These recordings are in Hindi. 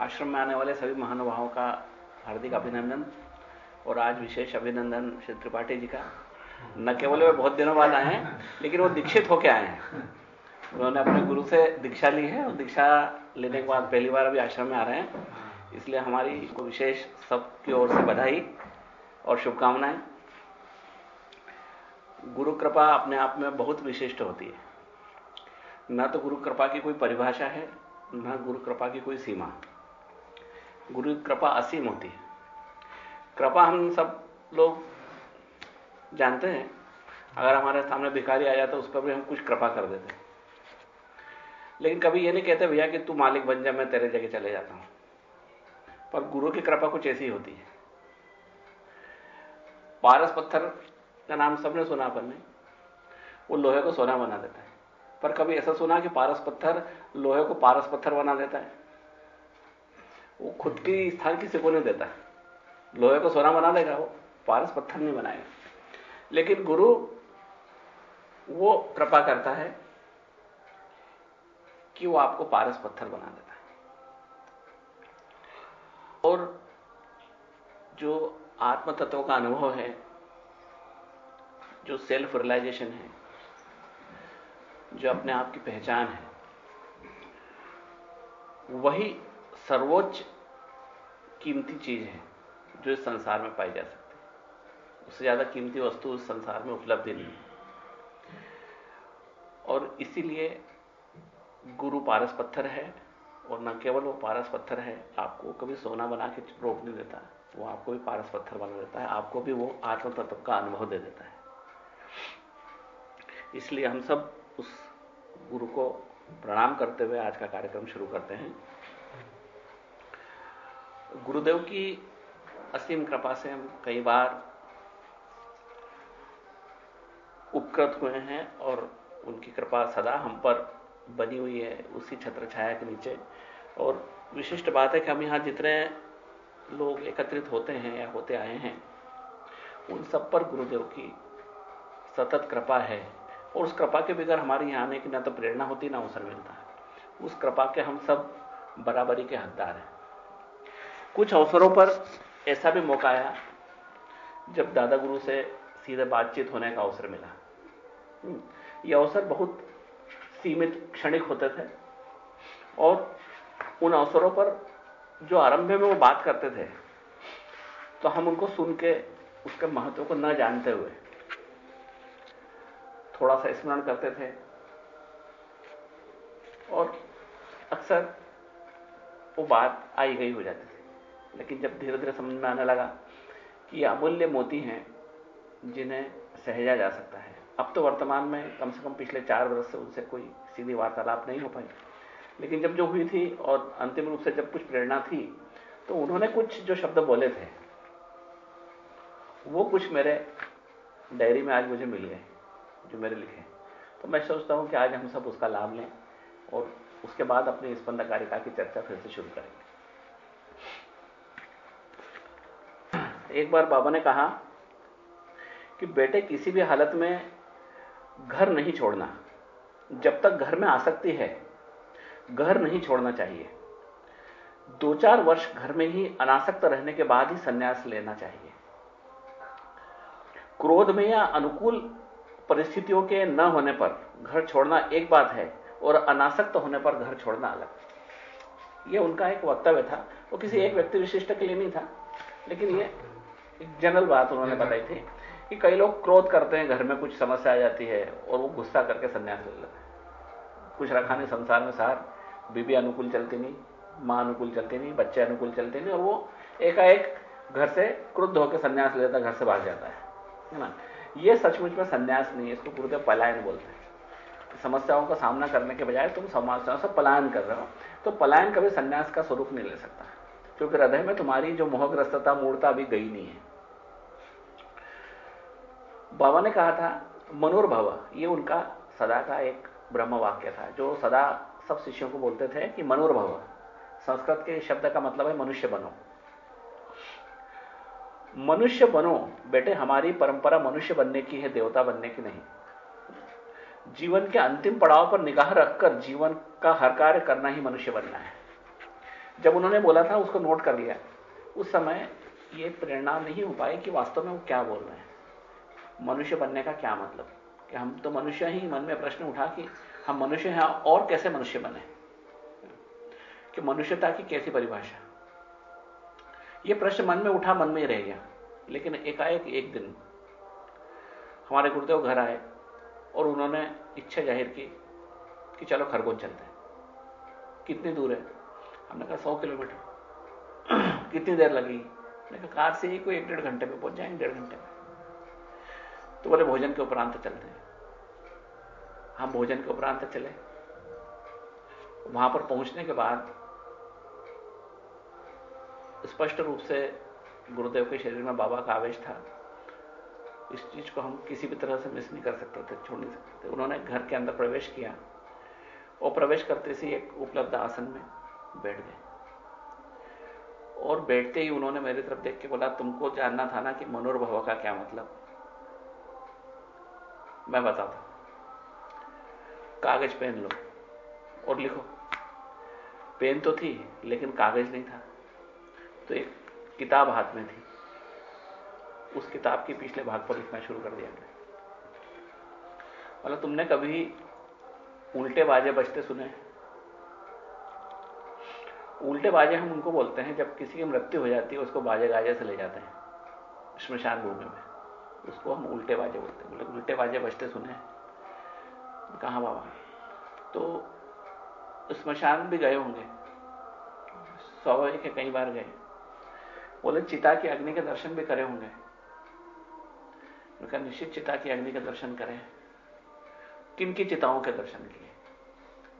आश्रम में आने वाले सभी महानुभावों का हार्दिक अभिनंदन और आज विशेष अभिनंदन श्री त्रिपाठी जी का। न केवल वे बहुत दिनों बाद आए हैं, लेकिन वो दीक्षित होके आए हैं। उन्होंने अपने गुरु से दीक्षा ली है और दीक्षा लेने के बाद पहली बार अभी आश्रम में आ रहे हैं। इसलिए हमारी को विशेष सबकी ओर से बधाई और शुभकामनाएँ। गुरु कृपा अपने आप में बहुत विशिष्ट होती है। न तो गुरु कृपा की कोई परिभाषा है, न गुरु कृपा की कोई सीमा। गुरु की कृपा असीम होती है। कृपा हम सब लोग जानते हैं। अगर हमारे सामने भिखारी आ जाता है उस पर भी हम कुछ कृपा कर देते। हैं लेकिन कभी ये नहीं कहते भैया कि तू मालिक बन जा, मैं तेरे जगह चले जाता हूँ। पर गुरु की कृपा कुछ ऐसी होती है। पारस पत्थर का नाम सबने सुना अपन ने वो लोहे को सोना बना देता है। पर कभी ऐसा सुना कि पारस पत्थर लोहे को पारस पत्थर बना देता है? वो खुद की स्थान किसी को नहीं देता लोहे को सोना बना देगा वो। पारस पत्थर नहीं बनाएगा। लेकिन गुरु, वो कृपा करता है कि वो आपको पारस पत्थर बना देता है। और जो आत्म तत्व का अनुभव है, जो सेल्फ रियलाइजेशन है, जो अपने आप की पहचान है, वही सर्वोच्च कीमती चीज़ है जो इस संसार में पाई जा सकती है। उससे ज़्यादा कीमती वस्तु इस संसार में उपलब्ध नहीं है। और इसीलिए गुरु पारस पत्थर है और न केवल वो पारस पत्थर है, आपको कभी सोना बना के रोक नहीं देता, वो आपको भी पारस पत्थर बना देता है, आपको भी वो आत्म तत्व का अनुभव दे देता है। इसलिए हम सब उस गुरु को प्रणाम करते हुए आज का कार्यक्रम शुरू करते हैं। गुरुदेव की असीम कृपा से हम कई बार उपकृत हुए हैं और उनकी कृपा सदा हम पर बनी हुई है उसी छत्र छाया के नीचे। और विशिष्ट बात है कि हम यहाँ जितने लोग एकत्रित होते हैं या होते आए हैं, उन सब पर गुरुदेव की सतत कृपा है। और उस कृपा के बगैर हमारे यहाँ आने की ना तो प्रेरणा होती, ना अवसर मिलता है। उस कृपा के हम सब बराबरी के हकदार हैं। कुछ अवसरों पर ऐसा भी मौका आया जब दादा गुरु से सीधे बातचीत होने का अवसर मिला। हम्म, यह अवसर बहुत सीमित क्षणिक होते थे और उन अवसरों पर जो आरंभ में वो बात करते थे तो हम उनको सुन के उसके महत्व को न जानते हुए थोड़ा सा स्मरण करते थे और अक्सर वो बात आई गई हो जाती लेकिन जब धीरे धीरे समझ में आने लगा कि ये अमूल्य मोती हैं, जिन्हें सहेजा जा सकता है। अब तो वर्तमान में कम से कम पिछले चार वर्ष से उनसे कोई सीधी वार्तालाप नहीं हो पाई। लेकिन जब जो हुई थी और अंतिम रूप से जब कुछ प्रेरणा थी तो उन्होंने कुछ जो शब्द बोले थे, वो कुछ मेरे डायरी में आज मुझे मिल गए जो मेरे लिखे। तो मैं सोचता हूँ कि आज हम सब उसका लाभ लें और उसके बाद अपनी स्पंद कारिका की चर्चा फिर से शुरू करेंगे एक बार बाबा ने कहा कि बेटे, किसी भी हालत में घर नहीं छोड़ना। जब तक घर में आसक्ति है, घर नहीं छोड़ना चाहिए। दो चार वर्ष घर में ही अनासक्त रहने के बाद ही संन्यास लेना चाहिए। क्रोध में या अनुकूल परिस्थितियों के न होने पर घर छोड़ना एक बात है और अनासक्त होने पर घर छोड़ना अलग। यह उनका एक वक्तव्य था। वो किसी एक व्यक्ति विशिष्ट के लिए नहीं था, लेकिन ये एक जनरल बात उन्होंने बताई थी कि कई लोग क्रोध करते हैं घर में कुछ समस्या आ जाती है और वो गुस्सा करके संन्यास ले लेते हैं। कुछ रखा नहीं संसार में सार। बीबी अनुकूल चलती नहीं माँ अनुकूल चलती नहीं बच्चे अनुकूल चलते नहीं और वो एकाएक घर से क्रुद्ध होकर संन्यास लेता घर से भाग जाता है। ना? ये सचमुच में संन्यास नहीं है इसको गुरुदेव पलायन बोलते हैं। समस्याओं का सामना करने के बजाय तुम समस्याओं से पलायन कर रहे हो तो पलायन कभी संन्यास का स्वरूप नहीं ले सकता क्योंकि हृदय में तुम्हारी जो मोहग्रस्तता मूर्ता अभी गई नहीं है। बाबा ने कहा था मनोरभव ये उनका सदा का एक ब्रह्म वाक्य था, जो सदा सब शिष्यों को बोलते थे कि मनोरभव संस्कृत के शब्द का मतलब है मनुष्य बनो। मनुष्य बनो, बेटे, हमारी परंपरा मनुष्य बनने की है, देवता बनने की नहीं। जीवन के अंतिम पड़ाव पर निगाह रखकर जीवन का हर कार्य करना ही मनुष्य बनना है। जब उन्होंने बोला था, उसको नोट कर लिया। उस समय ये प्रेरणा नहीं हो पाई कि वास्तव में वो क्या बोल रहे हैं। मनुष्य बनने का क्या मतलब? कि हम तो मनुष्य ही मन में प्रश्न उठा कि हम मनुष्य हैं और कैसे मनुष्य बने? कि मनुष्यता की कैसी परिभाषा? यह प्रश्न मन में उठा, मन में ही रह गया। लेकिन एकाएक एक दिन हमारे गुरुदेव घर आए और उन्होंने इच्छा ज़ाहिर की कि चलो खरगोन चलते हैं। कितनी दूर है? हमने कहा सौ किलोमीटर। कितनी देर लगी कहा, कार से ही कोई एक डेढ़ घंटे में पहुँच जाएँगे, डेढ़ घंटे में। तो बोले, भोजन के उपरांत चलते हैं। हम भोजन के उपरांत चले। वहाँ पर पहुँचने के बाद स्पष्ट रूप से गुरुदेव के शरीर में बाबा का आवेश था। इस चीज़ को हम किसी भी तरह से मिस नहीं कर सकते थे, छोड़ नहीं सकते थे। उन्होंने घर के अंदर प्रवेश किया और प्रवेश करते से एक उपलब्ध आसन में बैठ गए। और बैठते ही उन्होंने मेरी तरफ़ देख के बोला, तुमको जानना था ना कि मनोरभव का क्या मतलब? मैं बताता कागज़ पेन लो और लिखो। पेन तो थी, लेकिन कागज़ नहीं था। तो एक किताब हाथ में थी। उस किताब के पिछले भाग पर लिखना शुरू कर दिया मतलब तुमने कभी उल्टे बाजे बजते सुने उल्टे बाजे हम उनको बोलते हैं, जब किसी की मृत्यु हो जाती है, उसको बाजे गाजे से ले जाते हैं, श्मशान भूमि में। उसको हम उल्टे बाजे बोलते बोले, उल्टे बाजे बजते सुने। कहा बाबा? तो स्मशान भी गए होंगे। स्वाभाविक है, कई बार गए। बोले, चिता की अग्नि के दर्शन भी करे होंगे। उनका निश्चित चिता की अग्नि के दर्शन करें। किन की चिताओं के दर्शन किए?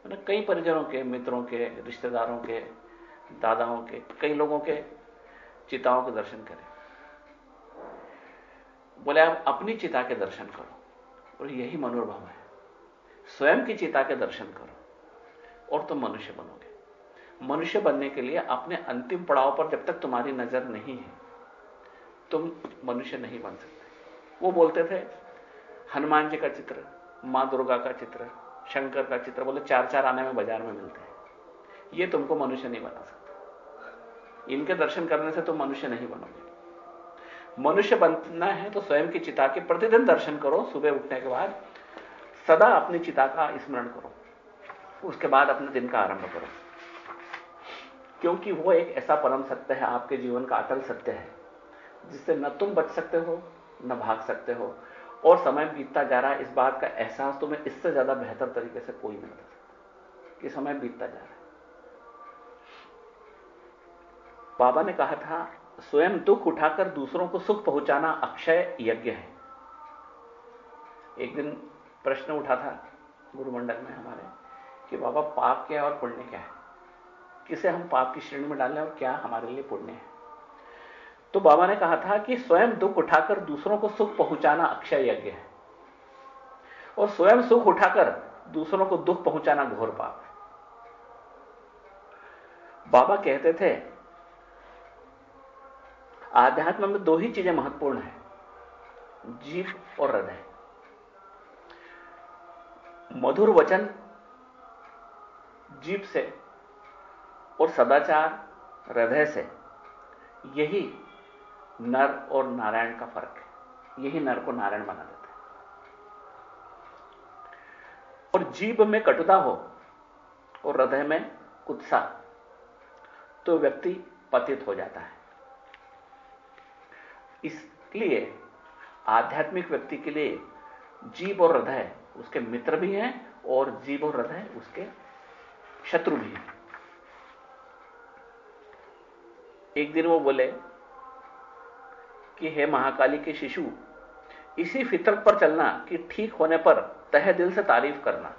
मैंने कई परिजनों के, मित्रों के, रिश्तेदारों के, दादाओं के, कई लोगों के चिताओं के दर्शन करें। बोले, आप अपनी चिता के दर्शन करो। और यही मनोभाव है। स्वयं की चिता के दर्शन करो और तुम मनुष्य बनोगे। मनुष्य बनने के लिए अपने अंतिम पड़ाव पर जब तक तुम्हारी नज़र नहीं है, तुम मनुष्य नहीं बन सकते। वो बोलते थे, हनुमान जी का चित्र, माँ दुर्गा का चित्र, शंकर का चित्र, बोले, चार चार आने में बाज़ार में मिलते हैं। ये तुमको मनुष्य नहीं बना सकता। इनके दर्शन करने से तुम मनुष्य नहीं बनोगे। मनुष्य बनना है तो स्वयं की चिता के प्रतिदिन दर्शन करो, सुबह उठने के बाद सदा अपनी चिता का स्मरण करो। उसके बाद अपने दिन का आरंभ करो। क्योंकि वो एक ऐसा परम सत्य है, आपके जीवन का अटल सत्य है, जिससे न तुम बच सकते हो, न भाग सकते हो। और समय बीतता जा रहा है, इस बात का एहसास तुम्हें इससे ज़्यादा बेहतर तरीके से कोई नहीं बता सकता कि समय बीतता जा रहा है। बाबा ने कहा था स्वयं दुख उठाकर दूसरों को सुख पहुंचाना अक्षय यज्ञ है। एक दिन प्रश्न उठा था गुरुमंडल में हमारे कि बाबा, पाप क्या है और पुण्य क्या है? किसे हम पाप की श्रेणी में डालें और क्या हमारे लिए पुण्य है? तो बाबा ने कहा था कि स्वयं दुख उठाकर दूसरों को सुख पहुंचाना अक्षय यज्ञ है। और स्वयं सुख उठाकर दूसरों को दुख पहुंचाना घोर पाप है। बाबा कहते थे आध्यात्म में दो ही चीज़ें महत्वपूर्ण है, जीव और हृदय। मधुर वचन जीव से और सदाचार हृदय से, यही नर और नारायण का फ़र्क है। यही नर को नारायण बना देता है। और जीव में कटुता हो और हृदय में उत्साह तो व्यक्ति पतित हो जाता है। इसलिए आध्यात्मिक व्यक्ति के लिए जीव और हृदय उसके मित्र भी हैं और जीव और हृदय उसके शत्रु भी हैं। एक दिन वो बोले कि, हे महाकाली के शिशु, इसी फितरत पर चलना कि ठीक होने पर तह दिल से तारीफ़ करना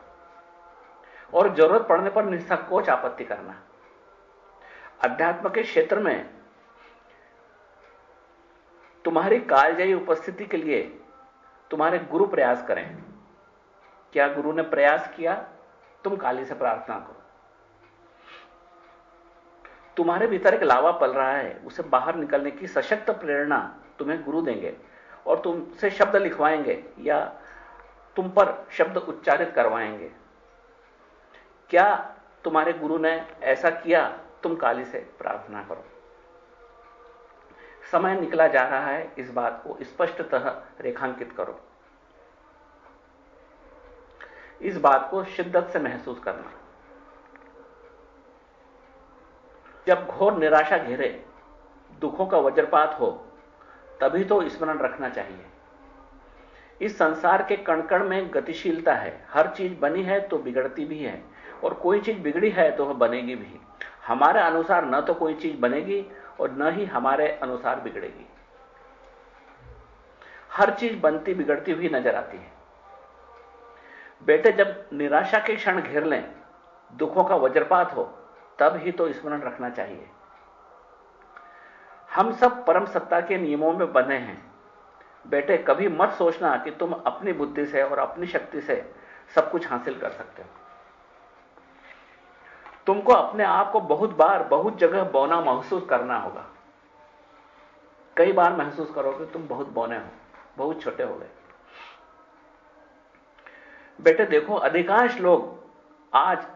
और ज़रूरत पड़ने पर निसंकोच आपत्ति करना। अध्यात्म के क्षेत्र में तुम्हारी कालजयी उपस्थिति के लिए तुम्हारे गुरु प्रयास करें। क्या गुरु ने प्रयास किया? तुम काली से प्रार्थना करो। तुम्हारे भीतर एक लावा पल रहा है, उसे बाहर निकलने की सशक्त प्रेरणा तुम्हें गुरु देंगे और तुमसे शब्द लिखवाएँगे या तुम पर शब्द उच्चारित करवाएँगे। क्या तुम्हारे गुरु ने ऐसा किया? तुम काली से प्रार्थना करो। समय निकला जा रहा है, इस बात को स्पष्टतः रेखांकित करो। इस बात को शिद्दत से महसूस करना। जब घोर निराशा घेरे, दुखों का वज्रपात हो, तभी तो स्मरण रखना चाहिए। इस संसार के कणकण में गतिशीलता है। हर चीज़ बनी है तो बिगड़ती भी है, और कोई चीज़ बिगड़ी है तो वह बनेगी भी। हमारे अनुसार न तो कोई चीज़ बनेगी और न ही हमारे अनुसार बिगड़ेगी। हर चीज़ बनती बिगड़ती हुई नज़र आती है। बेटे, जब निराशा के क्षण घेर लें, दुखों का वज्रपात हो, तब ही तो स्मरण रखना चाहिए। हम सब परम सत्ता के नियमों में बंधे हैं। बेटे, कभी मत सोचना कि तुम अपनी बुद्धि से और अपनी शक्ति से सब कुछ हासिल कर सकते हो। तुमको अपने आप को बहुत बार, बहुत जगह बौना महसूस करना होगा। कई बार महसूस करोगे तुम बहुत बौने हो, बहुत छोटे हो गए। बेटे देखो, अधिकांश लोग आज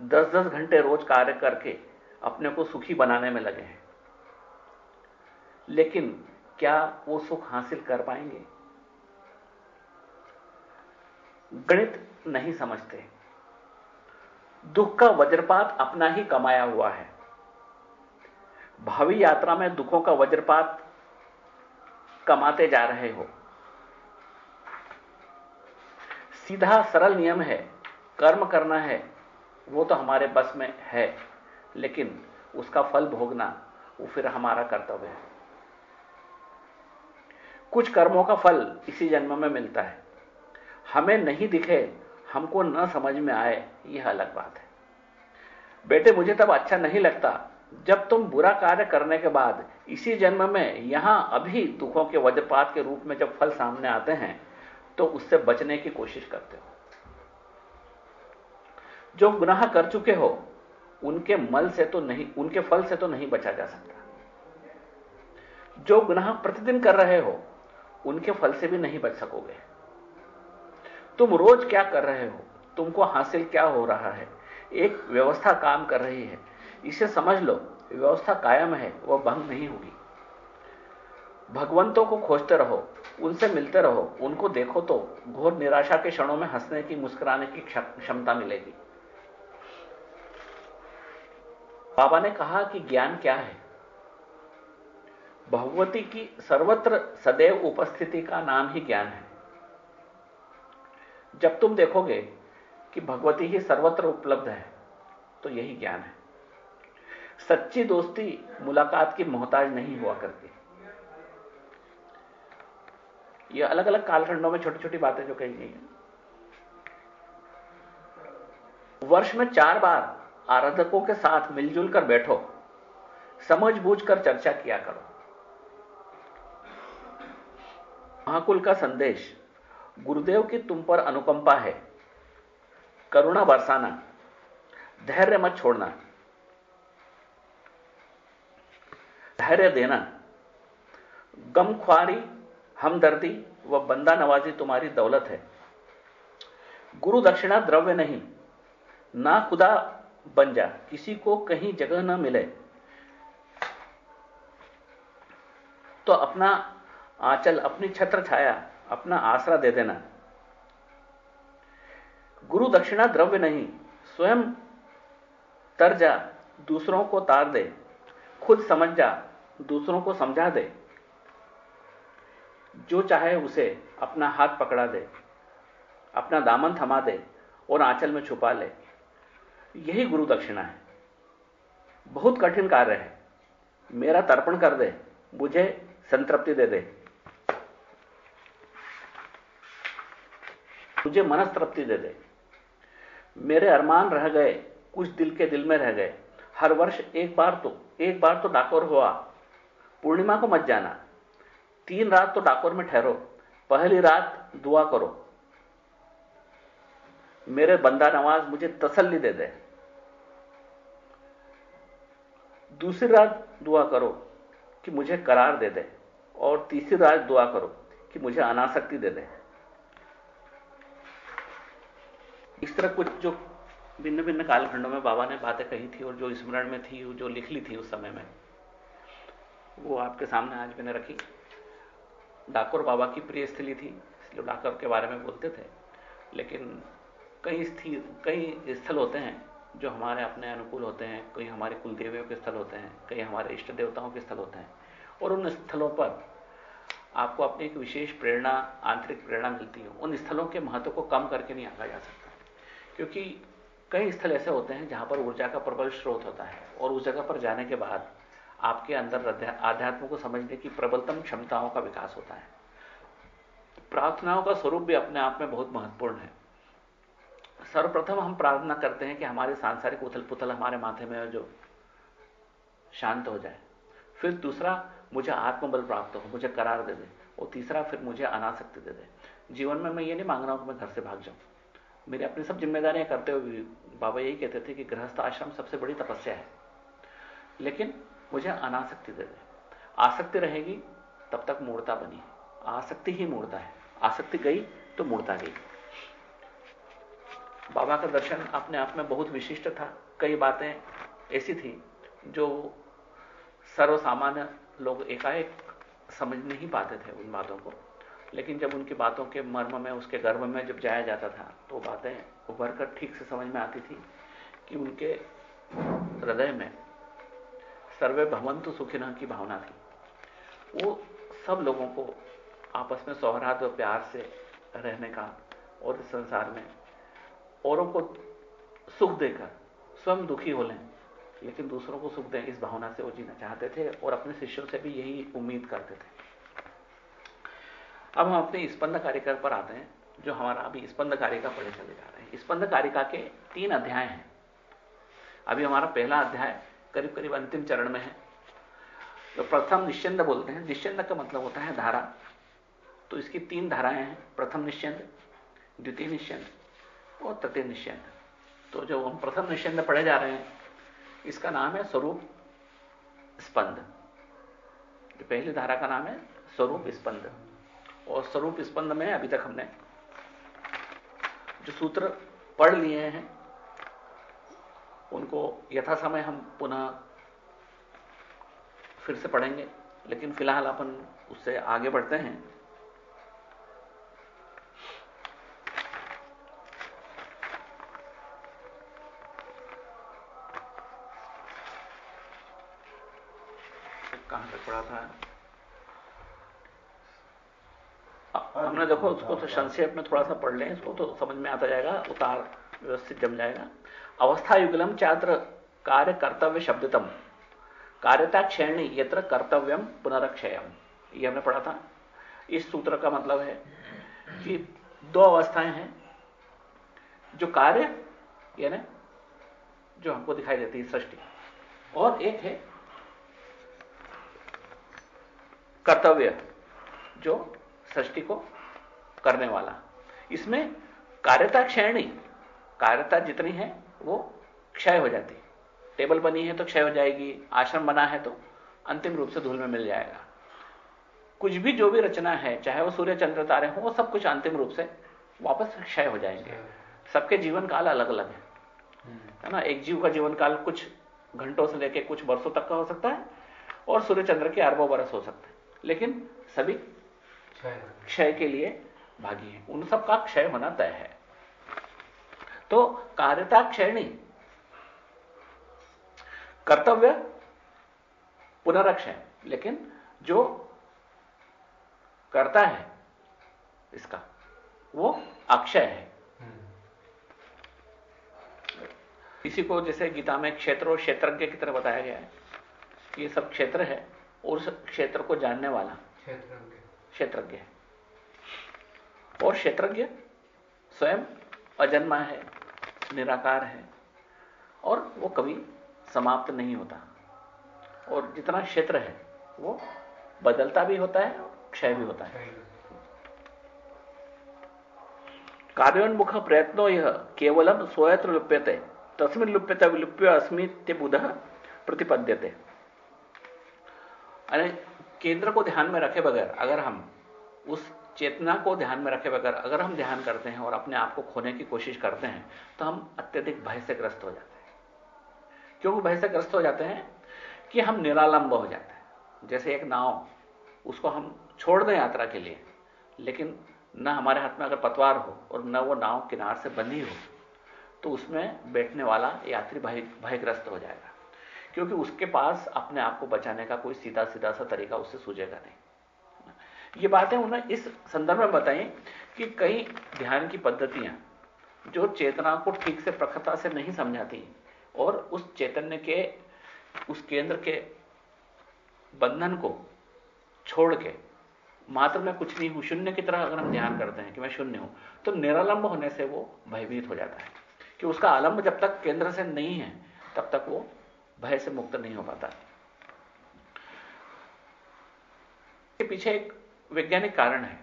दस दस घंटे रोज कार्य करके अपने को सुखी बनाने में लगे हैं। लेकिन क्या वो सुख हासिल कर पाएँगे? गणित नहीं समझते। दुख का वज्रपात अपना ही कमाया हुआ है। भावी यात्रा में दुखों का वज्रपात कमाते जा रहे हो। सीधा सरल नियम है, कर्म करना है, वो तो हमारे बस में है, लेकिन उसका फल भोगना वो फिर हमारा कर्तव्य है। कुछ कर्मों का फल इसी जन्म में मिलता है। हमें नहीं दिखे हमको न समझ में आए, यह अलग बात है। बेटे, मुझे तब अच्छा नहीं लगता जब तुम बुरा कार्य करने के बाद, इसी जन्म में यहाँ अभी दुखों के वज्रपात के रूप में जब फल सामने आते हैं तो उससे बचने की कोशिश करते हो। जो गुनाह कर चुके हो, उनके मल से तो नहीं, उनके फल से तो नहीं बचा जा सकता। जो गुनाह प्रतिदिन कर रहे हो, उनके फल से भी नहीं बच सकोगे। तुम रोज क्या कर रहे हो? तुमको हासिल क्या हो रहा है? एक व्यवस्था काम कर रही है। इसे समझ लो, व्यवस्था कायम है, वह भंग नहीं होगी। भगवंतों को खोजते रहो, उनसे मिलते रहो, उनको देखो तो घोर निराशा के क्षणों में हंसने की, मुस्कुराने की क्षमता मिलेगी। बाबा ने कहा कि ज्ञान क्या है? भगवती की सर्वत्र सदैव उपस्थिति का नाम ही ज्ञान है। जब तुम देखोगे कि भगवती ही सर्वत्र उपलब्ध है तो यही ज्ञान है। सच्ची दोस्ती, मुलाकात की मोहताज नहीं हुआ करती। ये अलग अलग कालखंडों में छोटी छोटी बातें जो कही गई हैं। वर्ष में चार बार आराधकों के साथ मिलजुल कर बैठो समझ बूझ कर चर्चा किया करो। महाकुल का संदेश गुरुदेव की तुम पर अनुकंपा है। करुणा बरसाना, धैर्य मत छोड़ना। धैर्य देना। गमख्वारी हमदर्दी व बंदा नवाजी तुम्हारी दौलत है। गुरु दक्षिणा द्रव्य नहीं, ना खुदा बन जा, किसी को कहीं जगह ना मिले। तो अपना आंचल, अपनी छत्र छाया अपना आसरा दे देना। गुरु दक्षिणा द्रव्य नहीं, स्वयं तर जा, दूसरों को तार दे। खुद समझ जा, दूसरों को समझा दे। जो चाहे उसे अपना हाथ पकड़ा दे, अपना दामन थमा दे और आंचल में छुपा ले। यही गुरु दक्षिणा है। बहुत कठिन कार्य है। मेरा तर्पण कर दे, मुझे संतृप्ति दे दे। मुझे मनस तृप्ति दे दे। मेरे अरमान रह गए, कुछ दिल के दिल में रह गए। हर वर्ष एक बार तो एक बार तो डाकोर हुआ। पूर्णिमा को मत जाना। तीन रात तो डाकोर में ठहरो। पहली रात दुआ करो। मेरे बंदा नवाज़ मुझे तसल्ली दे दे। दूसरी रात दुआ करो कि मुझे करार दे दे और तीसरी रात दुआ करो कि मुझे अनासक्ति दे दे। इस तरह कुछ जो भिन्न भिन्न कालखंडों में बाबा ने बातें कही थी और जो स्मरण में थी, जो लिख ली थी उस समय में, वो आपके सामने आज मैंने रखी। डाकोर बाबा की प्रिय स्थली थी, इसलिए डाकोर के बारे में बोलते थे। लेकिन कई स्थिर कई स्थल होते हैं जो हमारे अपने अनुकूल होते हैं, कई हमारे कुलदेवियों के स्थल होते हैं, कई हमारे इष्ट देवताओं के स्थल होते हैं। और उन स्थलों पर आपको अपनी एक विशेष प्रेरणा, आंतरिक प्रेरणा मिलती है। उन स्थलों के महत्व को कम करके नहीं आंका जा सकता। क्योंकि कई स्थल ऐसे होते हैं जहाँ पर ऊर्जा का प्रबल स्रोत होता है और उस जगह पर जाने के बाद आपके अंदर आध्यात्म को समझने की प्रबलतम क्षमताओं का विकास होता है। प्रार्थनाओं का स्वरूप भी अपने आप में बहुत महत्वपूर्ण है। सर्वप्रथम हम प्रार्थना करते हैं कि हमारे सांसारिक उथल पुथल हमारे माथे में जो शांत हो जाए। फिर दूसरा, मुझे आत्मबल प्राप्त हो, मुझे करार दे दे। और तीसरा, फिर मुझे अनासक्ति दे दे। जीवन में मैं ये नहीं मांग रहा हूँ कि मैं घर से भाग जाऊँ। मेरी अपनी सब जिम्मेदारियाँ करते हुए बाबा यही कहते थे कि गृहस्थ आश्रम सबसे बड़ी तपस्या है। लेकिन मुझे अनासक्ति दे दे। आसक्ति रहेगी, तब तक मूर्ता बनी। आसक्ति ही मूर्ता है। आसक्ति गई तो मूर्ता गई। बाबा का दर्शन अपने आप में बहुत विशिष्ट था। कई बातें ऐसी थी, जो सर्वसामान्य लोग एकाएक समझ नहीं पाते थे उन बातों को। लेकिन जब उनकी बातों के मर्म में, उसके गर्भ में जब जाया जाता था तो बातें उभर कर ठीक से समझ में आती थी कि उनके हृदय में सर्वे भवंतु सुखिन की भावना थी। वो सब लोगों को आपस में सौहार्द और प्यार से रहने का और इस संसार में औरों को सुख देकर स्वयं दुखी हो लें, लेकिन दूसरों को सुख दें, इस भावना से वो जीना चाहते थे और अपने शिष्यों से भी यही उम्मीद करते थे। अब हम अपने स्पंद कारिका पर आते हैं, जो हमारा अभी स्पंद कारिका पढ़े चले जा रहे हैं। स्पंद कारिका के तीन अध्याय हैं। अभी हमारा पहला अध्याय करीब करीब अंतिम चरण में है। तो प्रथम निश्चंद बोलते हैं। निश्चंद का मतलब होता है धारा। तो इसकी तीन धाराएँ हैं। प्रथम निश्चंद, द्वितीय निश्चंद और तृतीय निश्चंद। तो जो हम प्रथम निश्चंद पढ़े जा रहे हैं, इसका नाम है स्वरूप स्पंद। जो पहली धारा का नाम है स्वरूप स्पंद। और स्वरूप स्पंद में अभी तक हमने जो सूत्र पढ़ लिए हैं, उनको यथा समय हम पुनः फिर से पढ़ेंगे, लेकिन फ़िलहाल अपन उससे आगे बढ़ते हैं। देखो, उसको तो संक्षेप में थोड़ा सा पढ़ लें इसको तो समझ में आता जाएगा, उतार व्यवस्थित जम जाएगा। अवस्था युगलम चात्र कार्य कर्तव्य शब्दतम। कार्यता क्षण यत्र कर्तव्यम पुनरक्षयम। ये हमने पढ़ा था। इस सूत्र का मतलब है कि दो अवस्थाएँ हैं, जो कार्य, यानी जो हमको दिखाई देती है सृष्टि, और एक है कर्तव्य, जो सृष्टि को करने वाला। इसमें कार्यता क्षय नहीं कार्यता जितनी है वो क्षय हो जाती है। टेबल बनी है तो क्षय हो जाएगी आश्रम बना है तो अंतिम रूप से धूल में मिल जाएगा। कुछ भी जो भी रचना है चाहे वो सूर्य चंद्र तारे हो वो सब कुछ अंतिम रूप से वापस क्षय हो जाएँगे। सबके जीवन काल अलग अलग है है ना? एक जीव का जीवन काल कुछ घंटों से लेकर कुछ वर्षों तक का हो सकता है और सूर्य चंद्र के अरबों बरस हो सकते हैं। लेकिन सभी क्षय के लिए भागी है। उन सब का क्षय होना तय है। तो कार्यता क्षय नहीं कर्तव्य पुनरक्षय लेकिन जो करता है इसका वो अक्षय है। इसी को जैसे गीता में क्षेत्र और क्षेत्रज्ञ की तरह बताया गया है। ये सब क्षेत्र है और उस क्षेत्र को जानने वाला क्षेत्रज्ञ है। और क्षेत्रज्ञ स्वयं अजन्मा है, निराकार है, और वो कभी समाप्त नहीं होता। और जितना क्षेत्र है, वो बदलता भी होता है, क्षय भी होता है। कार्योन्मुख प्रयत्नो यह केवलम स्वयत्र लुप्यते, तस्मिन लुप्यते विलुप्य अस्मित्य बुध प्रतिपद्यते। केंद्र को ध्यान में रखे बगैर, अगर हम उस चेतना को ध्यान में रखे बगैर, अगर हम ध्यान करते हैं और अपने आप को खोने की कोशिश करते हैं तो हम अत्यधिक भय से ग्रस्त हो जाते हैं। क्यों भय से ग्रस्त हो जाते हैं? कि हम निरालंब हो जाते हैं। जैसे एक नाव, उसको हम छोड़ दें यात्रा के लिए, लेकिन न हमारे हाथ में अगर पतवार हो और न वो नाव किनार से बंधी हो तो उसमें बैठने वाला यात्री भय, भयग्रस्त हो जाएगा। क्योंकि उसके पास अपने आप को बचाने का कोई सीधा सीधा सा तरीका उससे सूझेगा नहीं। ये बातें उन्हें इस संदर्भ में बताई कि कई ध्यान की पद्धतियाँ जो चेतना को ठीक से, प्रखरता से नहीं समझाती और उस चैतन्य के, उस केंद्र के बंधन को छोड़ के मात्र मैं कुछ नहीं हूँ, शून्य की तरह अगर हम ध्यान करते हैं कि मैं शून्य हूँ तो निरालंब होने से वो भयभीत हो जाता है कि उसका आलंब जब तक केंद्र से नहीं है, तब तक वो भय से मुक्त नहीं हो पाता। के पीछे एक वैज्ञानिक कारण है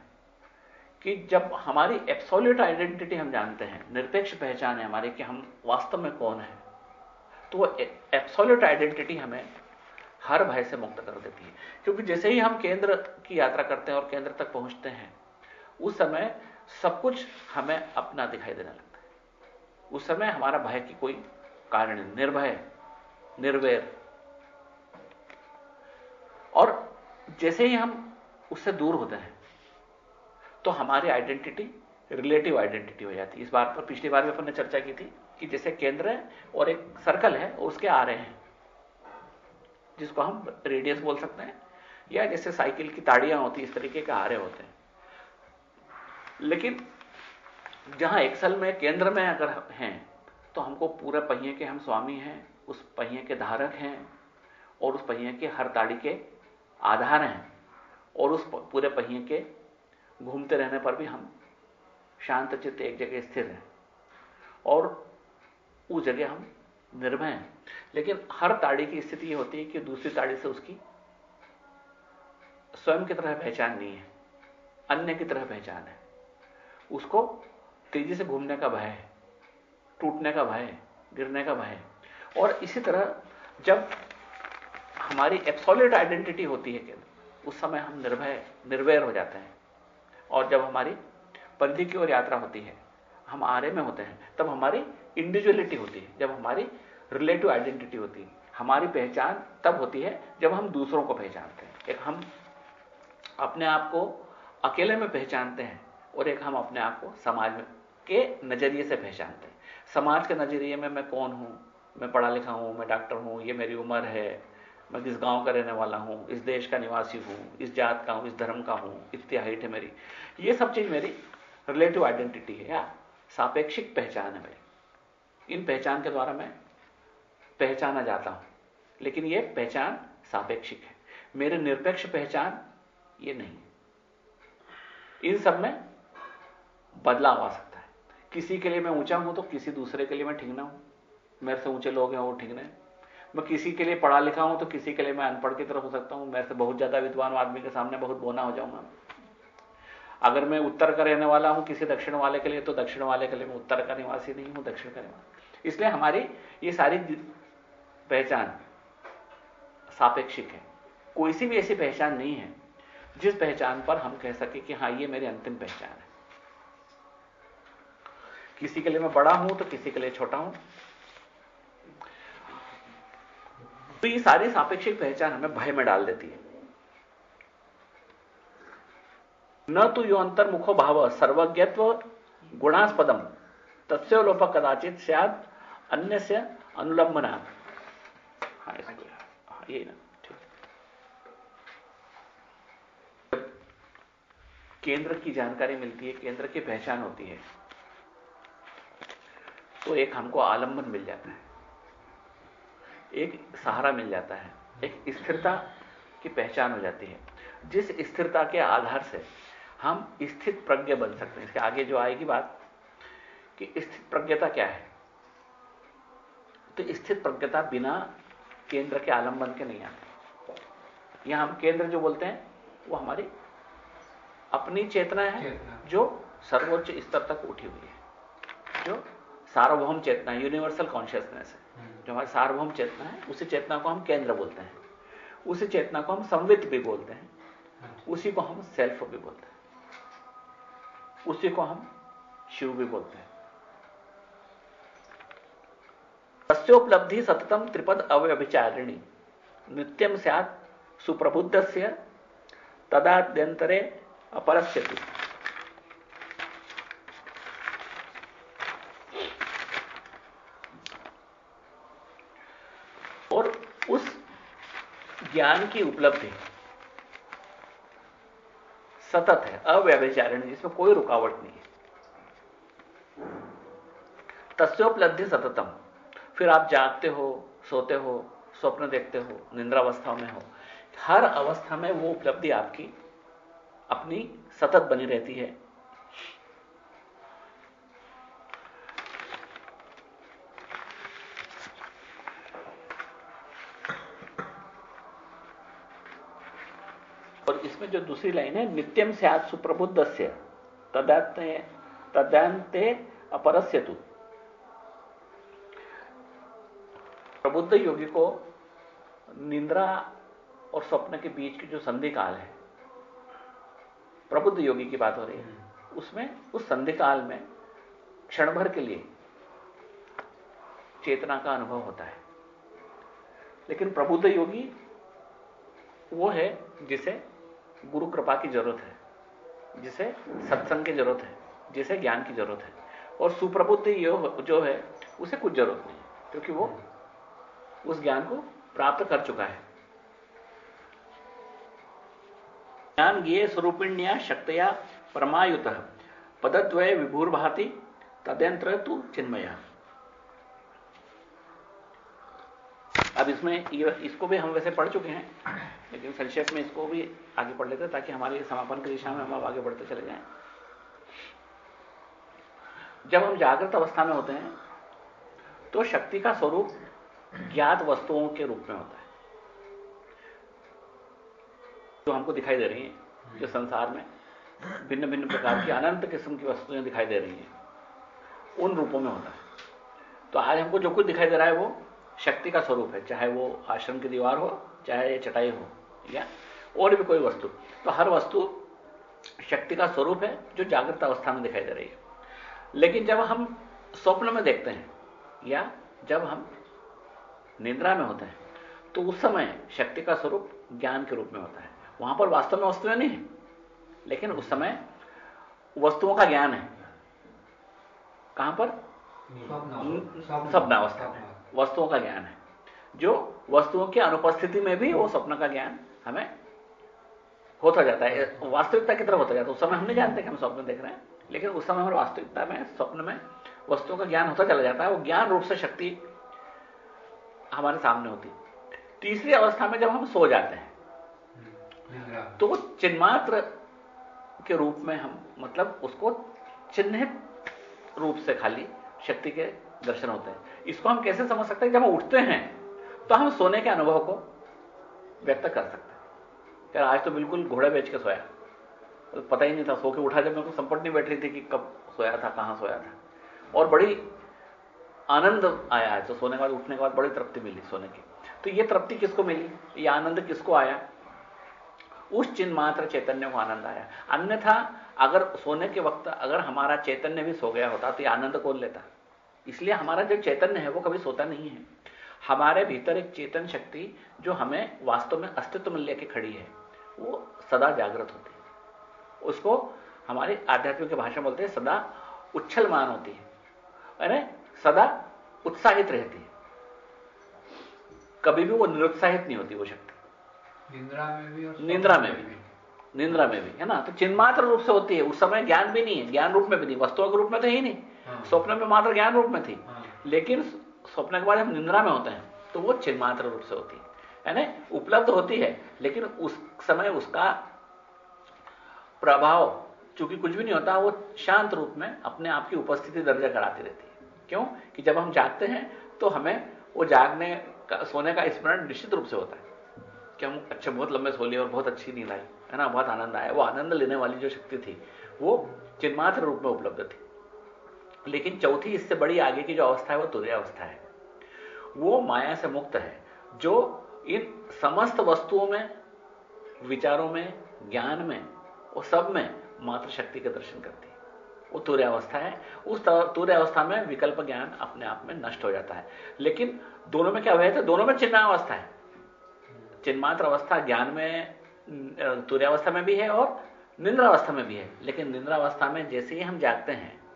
कि जब हमारी एब्सोल्यूट आइडेंटिटी हम जानते हैं, निरपेक्ष पहचान है हमारी कि हम वास्तव में कौन है तो वो एब्सोल्यूट आइडेंटिटी हमें हर भय से मुक्त कर देती है। क्योंकि जैसे ही हम केंद्र की यात्रा करते हैं और केंद्र तक पहुँचते हैं, उस समय सब कुछ हमें अपना दिखाई देने लगता है। उस समय हमारा भय की कोई कारण निर्भय, निर्वैर। और जैसे ही हम उससे दूर होते हैं। तो हमारी आइडेंटिटी, रिलेटिव आइडेंटिटी हो जाती है। इस बात पर, पिछली बार भी अपन ने चर्चा की थी कि जैसे केंद्र है और एक सर्कल है उसके आ रहे हैं, जिसको हम रेडियस बोल सकते हैं, या जैसे साइकिल की ताड़ियाँ होती इस तरीके के आरे होते हैं। लेकिन जहाँ एक्सल में, केंद्र में अगर हैं तो हमको पूरे पहिए के हम स्वामी हैं, उस पहिए के धारक हैं और उस पहिए के हर ताड़ी के आधार हैं। और उस पूरे पहिए के घूमते रहने पर भी हम शांत चित्त एक जगह स्थिर हैं। और उस जगह हम निर्भय हैं। लेकिन हर ताड़ी की स्थिति यह होती है कि दूसरी ताड़ी से उसकी स्वयं की तरह पहचान नहीं है, अन्य की तरह पहचान है। उसको तेज़ी से घूमने का भय है, टूटने का भय है, गिरने का भय है। और इसी तरह जब हमारी एब्सोल्यूट आइडेंटिटी होती है केंद्र उस समय हम निर्भय, निर्वैर हो जाते हैं। और जब हमारी परिधि की ओर यात्रा होती है, हम आरे में होते हैं, तब हमारी इंडिविजुअलिटी होती है, जब हमारी रिलेटिव आइडेंटिटी होती है, हमारी पहचान तब होती है, जब हम दूसरों को पहचानते हैं। एक हम अपने आप को अकेले में पहचानते हैं, और एक हम अपने आप को समाज में, के नज़रिए से पहचानते हैं। समाज के नज़रिए में मैं कौन हूँ? मैं पढ़ा लिखा हूँ, मैं डॉक्टर हूँ, ये मेरी उम्र है मैं किस गाँव का रहने वाला हूँ, इस देश का निवासी हूँ, इस जात का हूँ, इस धर्म का हूँ, इतनी हाइट है मेरी। ये सब चीज़ मेरी रिलेटिव आइडेंटिटी है, या सापेक्षिक पहचान है मेरी। इन पहचान के द्वारा मैं पहचाना जाता हूँ, लेकिन यह पहचान सापेक्षिक है। मेरे निरपेक्ष पहचान ये नहीं इन सब में बदलाव आ सकता है। किसी के लिए मैं ऊँचा हूँ तो किसी दूसरे के लिए मैं ठीक ना हूँ। मेरे से ऊँचे लोग हैं, वो ठीक नहीं मैं किसी के लिए पढ़ा लिखा हूँ तो किसी के लिए मैं अनपढ़ की तरफ़ हो सकता हूँ। मैं से बहुत ज़्यादा विद्वान आदमी के सामने बहुत बोना हो जाऊँगा। अगर मैं उत्तर का रहने वाला हूँ किसी दक्षिण वाले के लिए तो दक्षिण वाले के लिए मैं उत्तर का निवासी नहीं हूँ, दक्षिण का निवासी। इसलिए हमारी ये सारी पहचान सापेक्षिक है। कोई सी भी ऐसी पहचान नहीं है जिस पहचान पर हम कह सके कि हाँ, ये मेरी अंतिम पहचान है। किसी के लिए मैं बड़ा हूँ तो किसी के लिए छोटा हूँ। तो ये सारी सापेक्षिक पहचान हमें भय में डाल देती है। न तो यो अंतर्मुखो भाव सर्वज्ञत्व गुणास्पदम। तस्य लोप कदाचित शायद अन्य से अनुलंबना हाँ हाँ यही ना, ठीक। केंद्र की जानकारी मिलती है, केंद्र की पहचान होती है। तो एक हमको आलंबन मिल जाता है। एक सहारा मिल जाता है एक स्थिरता की पहचान हो जाती है। जिस स्थिरता के आधार से हम स्थित प्रज्ञ बन सकते हैं। इसके आगे जो आएगी बात कि स्थित प्रज्ञता क्या है? तो स्थित प्रज्ञता बिना केंद्र के आलंबन के नहीं आते। यहाँ हम केंद्र जो बोलते हैं वो हमारी अपनी चेतना है चेतना। जो सर्वोच्च स्तर तक उठी हुई है। जो सार्वभौम चेतना यूनिवर्सल कॉन्शियसनेस है। जो हमारी सार्वभौम चेतना है, उसी चेतना को हम केंद्र बोलते हैं। उसी चेतना को हम संवित भी बोलते हैं। उसी को हम सेल्फ भी बोलते हैं। उसी को हम शिव भी बोलते हैं। तस्ोपलब्धि सततम त्रिपद अव्यभिचारिणी। नित्यम सुप्रबुद्ध से तदाद्यंतरे अपरस्यति और उस ज्ञान की उपलब्धि। सतत है, अव्यभिचारिणी जिसमें कोई रुकावट नहीं है। तस्ोपलब्धि सततम। फिर आप जागते हो, सोते हो, स्वप्न देखते हो, निंद्रावस्था में हो, हर अवस्था में वो उपलब्धि आपकी अपनी सतत बनी रहती है। और इसमें जो दूसरी लाइन है नित्यम से आज सुप्रबुद्ध से तदांते अपरस्य तु प्रबुद्ध योगी को निंद्रा और स्वप्न के बीच की जो संधि काल है, प्रबुद्ध योगी की बात हो रही है, उसमें, उस संधि काल में क्षण भर के लिए चेतना का अनुभव होता है। लेकिन प्रबुद्ध योगी वो है जिसे गुरु कृपा की ज़रूरत है, जिसे सत्संग की ज़रूरत है, जिसे ज्ञान की ज़रूरत है। और सुप्रबुद्ध जो है, उसे कुछ ज़रूरत नहीं क्योंकि वो उस ज्ञान को प्राप्त कर चुका है। ज्ञान ये स्वरूपिण्या शक्तया परमायुत, पदद्वय विभूर्भाति तदंत्र तु चिन्मया। अब इसमें इसको भी हम वैसे पढ़ चुके हैं, लेकिन संक्षेप में इसको भी आगे पढ़ लेते हैं ताकि हमारे समापन की दिशा में हम आगे बढ़ते चले जाएँ। जब हम जागृत अवस्था में होते हैं तो शक्ति का स्वरूप ज्ञात वस्तुओं के रूप में होता है। जो हमको दिखाई दे रही हैं, जो संसार में भिन्न भिन्न प्रकार की अनंत किस्म की वस्तुएँ दिखाई दे रही हैं, उन रूपों में होता है। तो आज हमको जो कुछ दिखाई दे रहा है वो शक्ति का स्वरूप है चाहे वो आश्रम की दीवार हो चाहे चटाई हो या और भी कोई वस्तु। तो हर वस्तु शक्ति का स्वरूप है जो जागृत अवस्था में दिखाई दे रही है। लेकिन जब हम स्वप्न में देखते हैं या जब हम निद्रा में होते हैं तो उस समय शक्ति का स्वरूप ज्ञान के रूप में होता है। वहाँ पर वास्तव में वस्तुएँ नहीं है लेकिन उस समय वस्तुओं का ज्ञान है। कहाँ पर? स्वप्नावस्था। में वस्तुओं का ज्ञान है। जो वस्तुओं की अनुपस्थिति में भी वो स्वप्न का ज्ञान हमें होता जाता है। वास्तविकता की तरफ़ होता जाता है। उस समय हम नहीं जानते कि हम स्वप्न देख रहे हैं, लेकिन उस समय हमारे वास्तविकता में, स्वप्न में वस्तुओं का ज्ञान होता चला जाता है। वो ज्ञान रूप से शक्ति हमारे सामने होती। तीसरी अवस्था में जब हम सो जाते हैं तो चिन्मात्र के रूप में हम मतलब उसको चिन्हित रूप से खाली शक्ति के दर्शन होते हैं। इसको हम कैसे समझ सकते हैं? जब हम उठते हैं तो हम सोने के अनुभव को व्यक्त कर सकते हैं। यार, आज तो बिल्कुल घोड़ा बेच के सोया। तो पता ही नहीं था, सो के उठा जब मेरे को संपट नहीं बैठ रही थी कि कब सोया था, कहाँ सोया था। और बड़ी आनंद आया है तो सोने के बाद, उठने के बाद बड़ी तृप्ति मिली सोने की। तो ये तृप्ति किसको मिली? ये आनंद किसको आया? उस चिन्ह मात्र चैतन्य को आनंद आया। अन्यथा, अगर सोने के वक्त, अगर हमारा चैतन्य भी सो गया होता तो ये आनंद कौन लेता? इसलिए हमारा जो चैतन्य है वो कभी सोता नहीं है। हमारे भीतर एक चेतन शक्ति जो हमें वास्तव में अस्तित्व में लेके खड़ी है वो सदा जागृत होती है। उसको हमारी आध्यात्मिक भाषा बोलते हैं सदा उच्छलमान होती है। यानी सदा उत्साहित रहती है। कभी भी वो निरुत्साहित नहीं होती वो शक्ति। निंद्रा में भी और निंद्रा में भी। निंद्रा में भी है ना? तो चिन्मात्र रूप से होती है। उस समय ज्ञान भी नहीं है ज्ञान रूप में भी नहीं वस्तुओं के रूप में तो ही नहीं। स्वप्न में मात्र ज्ञान रूप में थी। हाँ। लेकिन स्वप्न के बाद हम निंद्रा में होते हैं तो वो चिन्मात्र रूप से होती है। ना उपलब्ध होती है लेकिन उस समय उसका प्रभाव चूँकि कुछ भी नहीं होता वो शांत रूप में अपने आप की उपस्थिति दर्जा कराती रहती है। क्यों? कि जब हम जागते हैं तो हमें वो जागने का सोने का स्मरण निश्चित रूप से होता है। कि हम अच्छे बहुत लंबे सो लिए और बहुत अच्छी नींद आई है ना? बहुत आनंद आया। वो आनंद लेने वाली जो शक्ति थी वो चिन्मात्र रूप में उपलब्ध थी। लेकिन चौथी इससे बड़ी आगे की जो अवस्था है, वो तुरय अवस्था है। वो माया से मुक्त है, जो इन समस्त वस्तुओं में, विचारों में, ज्ञान में और सब में मात्र शक्ति के दर्शन करती है। वो तूर्य अवस्था है। उस तूर्य अवस्था में विकल्प ज्ञान अपने आप में नष्ट हो जाता है। लेकिन दोनों में क्या हुआ है? दोनों में चिन्हावस्था है। चिन्मात्र अवस्था ज्ञान में तूर्यावस्था में भी है और निंद्रावस्था में भी है। लेकिन निंद्रावस्था में जैसे ही हम जागते हैं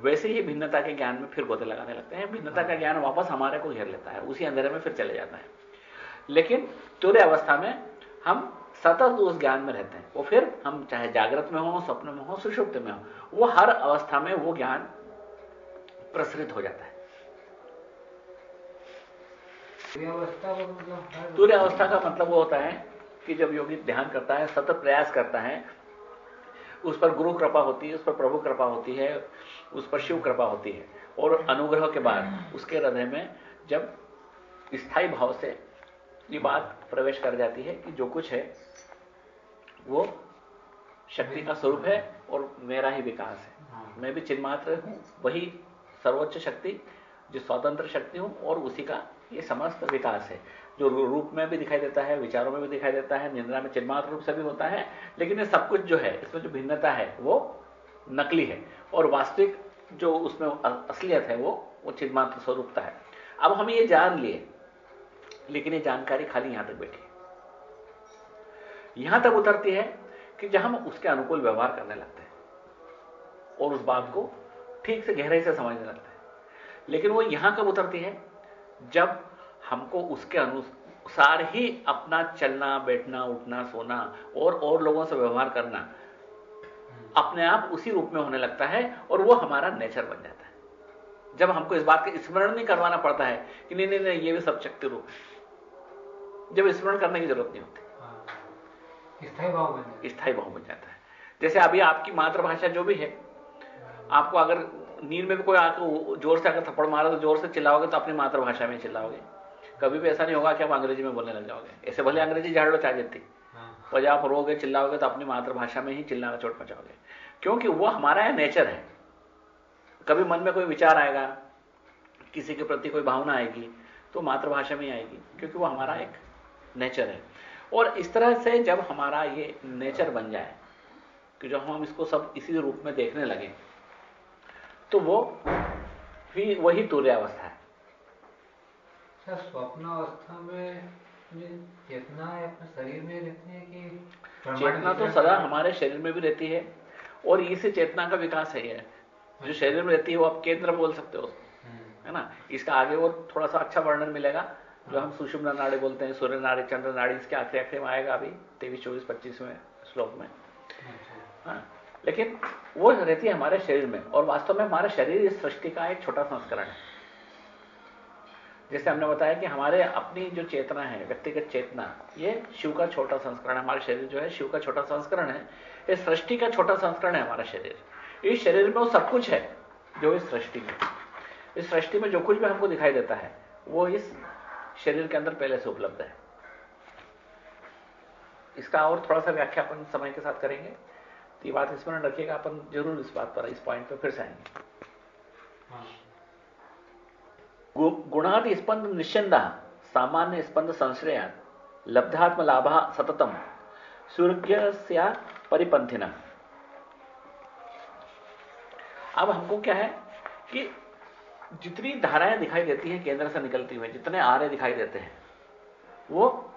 वैसे ही भिन्नता के ज्ञान में फिर गोते लगाने लगते हैं। भिन्नता का ज्ञान वापस हमारे को घेर लेता है। उसी अंधेरे में फिर चले जाता है। लेकिन तूर्य अवस्था में हम सतत उस ज्ञान में रहते हैं। वो फिर हम चाहे जागृत में हो स्वप्न में हो सुषुप्त में हो वो हर अवस्था में वो ज्ञान प्रसरित हो जाता है। तूर्य अवस्था का मतलब वो होता है कि जब योगी ध्यान करता है सतत प्रयास करता है उस पर गुरु कृपा होती है उस पर प्रभु कृपा होती है उस पर शिव कृपा होती है। और अनुग्रह के बाद उसके हृदय में जब स्थायी भाव से ये बात प्रवेश कर जाती है कि जो कुछ है वो शक्ति का स्वरूप है और मेरा ही विकास है। हाँ। मैं भी चिन्मात्र हूँ वही सर्वोच्च शक्ति जो स्वतंत्र शक्ति हूँ और उसी का ये समस्त विकास है। जो रूप में भी दिखाई देता है, विचारों में भी दिखाई देता है, निंद्रा में चिन्मात्र रूप से भी होता है, लेकिन ये सब कुछ जो है, इसमें जो भिन्नता है, वो नकली है। और वास्तविक जो उसमें असलियत है, वो वो चिन्मात्र स्वरूपता है। अब हम ये जान लिए, लेकिन ये जानकारी खाली यहाँ तक बैठी। यहाँ तक उतरती है कि जब हम उसके अनुकूल व्यवहार करने लगते हैं, और उस बात को ठीक से गहराई से समझने लगते हैं। लेकिन वो यहाँ कब उतरती है? जब हमको उसके अनुसार ही अपना चलना बैठना उठना सोना और और लोगों से व्यवहार करना अपने आप उसी रूप में होने लगता है और वो हमारा नेचर बन जाता है। जब हमको इस बात का स्मरण नहीं करवाना पड़ता है कि नहीं नहीं नहीं ये भी सब शक्ति रूप है। जब स्मरण करने की ज़रूरत नहीं होती। हाँ। स्थायी भाव बन स्थायी भाव बन जाता है। जैसे अभी आपकी मातृभाषा जो भी है आपको अगर नींद में भी कोई आकर ज़ोर से अगर थप्पड़ मारा तो ज़ोर से चिल्लाओगे तो अपनी मातृभाषा में चिल्लाओगे। कभी भी ऐसा नहीं होगा कि आप अंग्रेज़ी में बोलने लग जाओगे। ऐसे भले अंग्रेज़ी झाड़ लो चाहे जितनी हाँ। और जब आप रोगे चिल्लाओगे तो अपनी मातृभाषा में ही चिल्लाना चोट मचाओगे। क्योंकि वो हमारा नेचर है। कभी मन में कोई विचार आएगा किसी के प्रति कोई भावना आएगी तो मातृभाषा में ही आएगी क्योंकि वो हमारा एक नेचर है। और इस तरह से जब हमारा ये नेचर बन जाए कि जब हम इसको सब इसी रूप में देखने लगे तो वो भी वही तुर्यावस्था है। स्वप्न अवस्था में चेतना अपने शरीर में रहती है कि चेतना तो सदा हमारे शरीर में भी रहती है और इसी चेतना का विकास है जो शरीर में रहती है वो आप केंद्र बोल सकते हो। हम्म। है ना? इसका आगे वो थोड़ा सा अच्छा वर्णन मिलेगा जो हम सुषुम्ना नाड़ी बोलते हैं सूर्य नाड़ी चंद्र नाड़ी इसके आखिरी आखिरी में आएगा अभी तेईस चौबीस पच्चीस में श्लोक में। अच्छा। हाँ। लेकिन वो रहती है हमारे शरीर में और वास्तव में हमारे शरीर इस सृष्टि का एक छोटा संस्करण है। जैसे हमने बताया कि हमारे अपनी जो चेतना है, व्यक्तिगत चेतना, ये शिव का छोटा संस्करण है। हमारा शरीर जो है, शिव का छोटा संस्करण है। इस सृष्टि का छोटा संस्करण है हमारा शरीर। इस शरीर में वो सब कुछ है, जो इस सृष्टि में। इस सृष्टि में जो कुछ भी हमको दिखाई देता है, वो इस शरीर के अंदर पहले से उपलब्ध है। इसका और थोड़ा सा व्याख्या अपन समय के साथ करेंगे। तो ये बात स्मरण रखिएगा, अपन ज़रूर इस बात पर, इस पॉइंट पर फिर से आएँगे। गुणात स्पंद निश्चंद, सामान्य स्पंद संश्रया लब्धात्म लाभ सततम। सूर्य परिपंथिन अब हमको क्या है कि जितनी धाराएँ दिखाई देती हैं केंद्र से निकलती हुई, जितने आरे दिखाई देते हैं, वो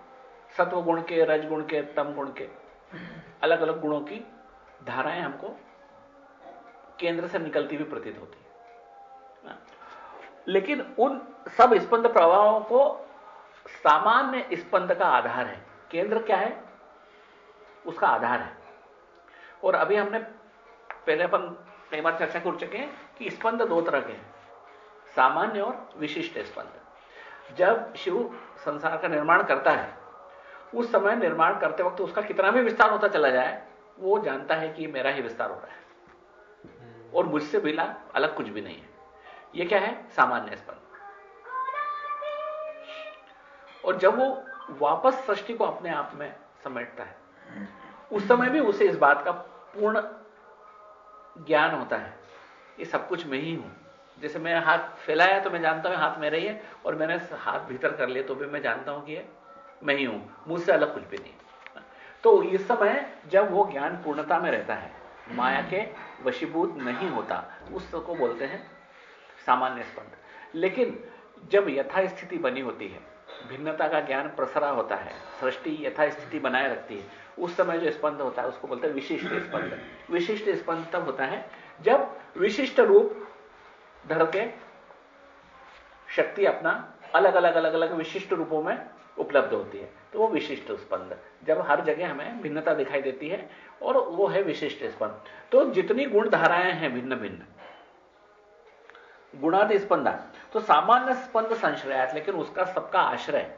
सत्व गुण के रज गुण के तम गुण के अलग अलग गुणों की धाराएँ हमको केंद्र से निकलती हुई प्रतीत होती है। लेकिन उन सब स्पंद प्रवाहों को सामान्य स्पंद का आधार है। केंद्र क्या है? उसका आधार है। और अभी हमने पहले अपन कई बार चर्चा कर चुके हैं कि स्पंद दो तरह के हैं, सामान्य और विशिष्ट स्पंद। जब शिव संसार का निर्माण करता है, उस समय निर्माण करते वक्त उसका कितना भी विस्तार होता चला जाए, वो जानता है कि मेरा ही विस्तार हो रहा है। और मुझसे बिना अलग कुछ भी नहीं है। ये क्या है? सामान्य स्पंद और जब वो वापस सृष्टि को अपने आप में समेटता है, उस समय भी उसे इस बात का पूर्ण ज्ञान होता है ये सब कुछ मैं ही हूँ। जैसे मैं हाथ फैलाया तो मैं जानता हूँ, हाथ मेरा ही है, और मैंने हाथ भीतर कर लिया तो भी मैं जानता हूँ कि मैं ही हूँ मुझसे अलग कुछ भी नहीं। तो इस समय जब वो ज्ञान पूर्णता में रहता है, माया के वशीभूत नहीं होता, उसको बोलते हैं सामान्य स्पंद। लेकिन जब यथास्थिति बनी होती है, भिन्नता का ज्ञान प्रसरा होता है, सृष्टि यथास्थिति बनाए रखती है, उस समय जो स्पंद होता है, उसको बोलते हैं विशिष्ट स्पंद। विशिष्ट स्पंद तब होता है जब विशिष्ट रूप धर के शक्ति अपना अलग अलग अलग अलग विशिष्ट रूपों में उपलब्ध होती है। तो वो विशिष्ट स्पंद। जब हर जगह हमें भिन्नता दिखाई देती है और वो है विशिष्ट स्पंद। तो जितनी गुण धाराएँ हैं भिन्न भिन्न गुणादि स्पंदा तो सामान्य स्पंद संश्रयात लेकिन उसका सबका आश्रय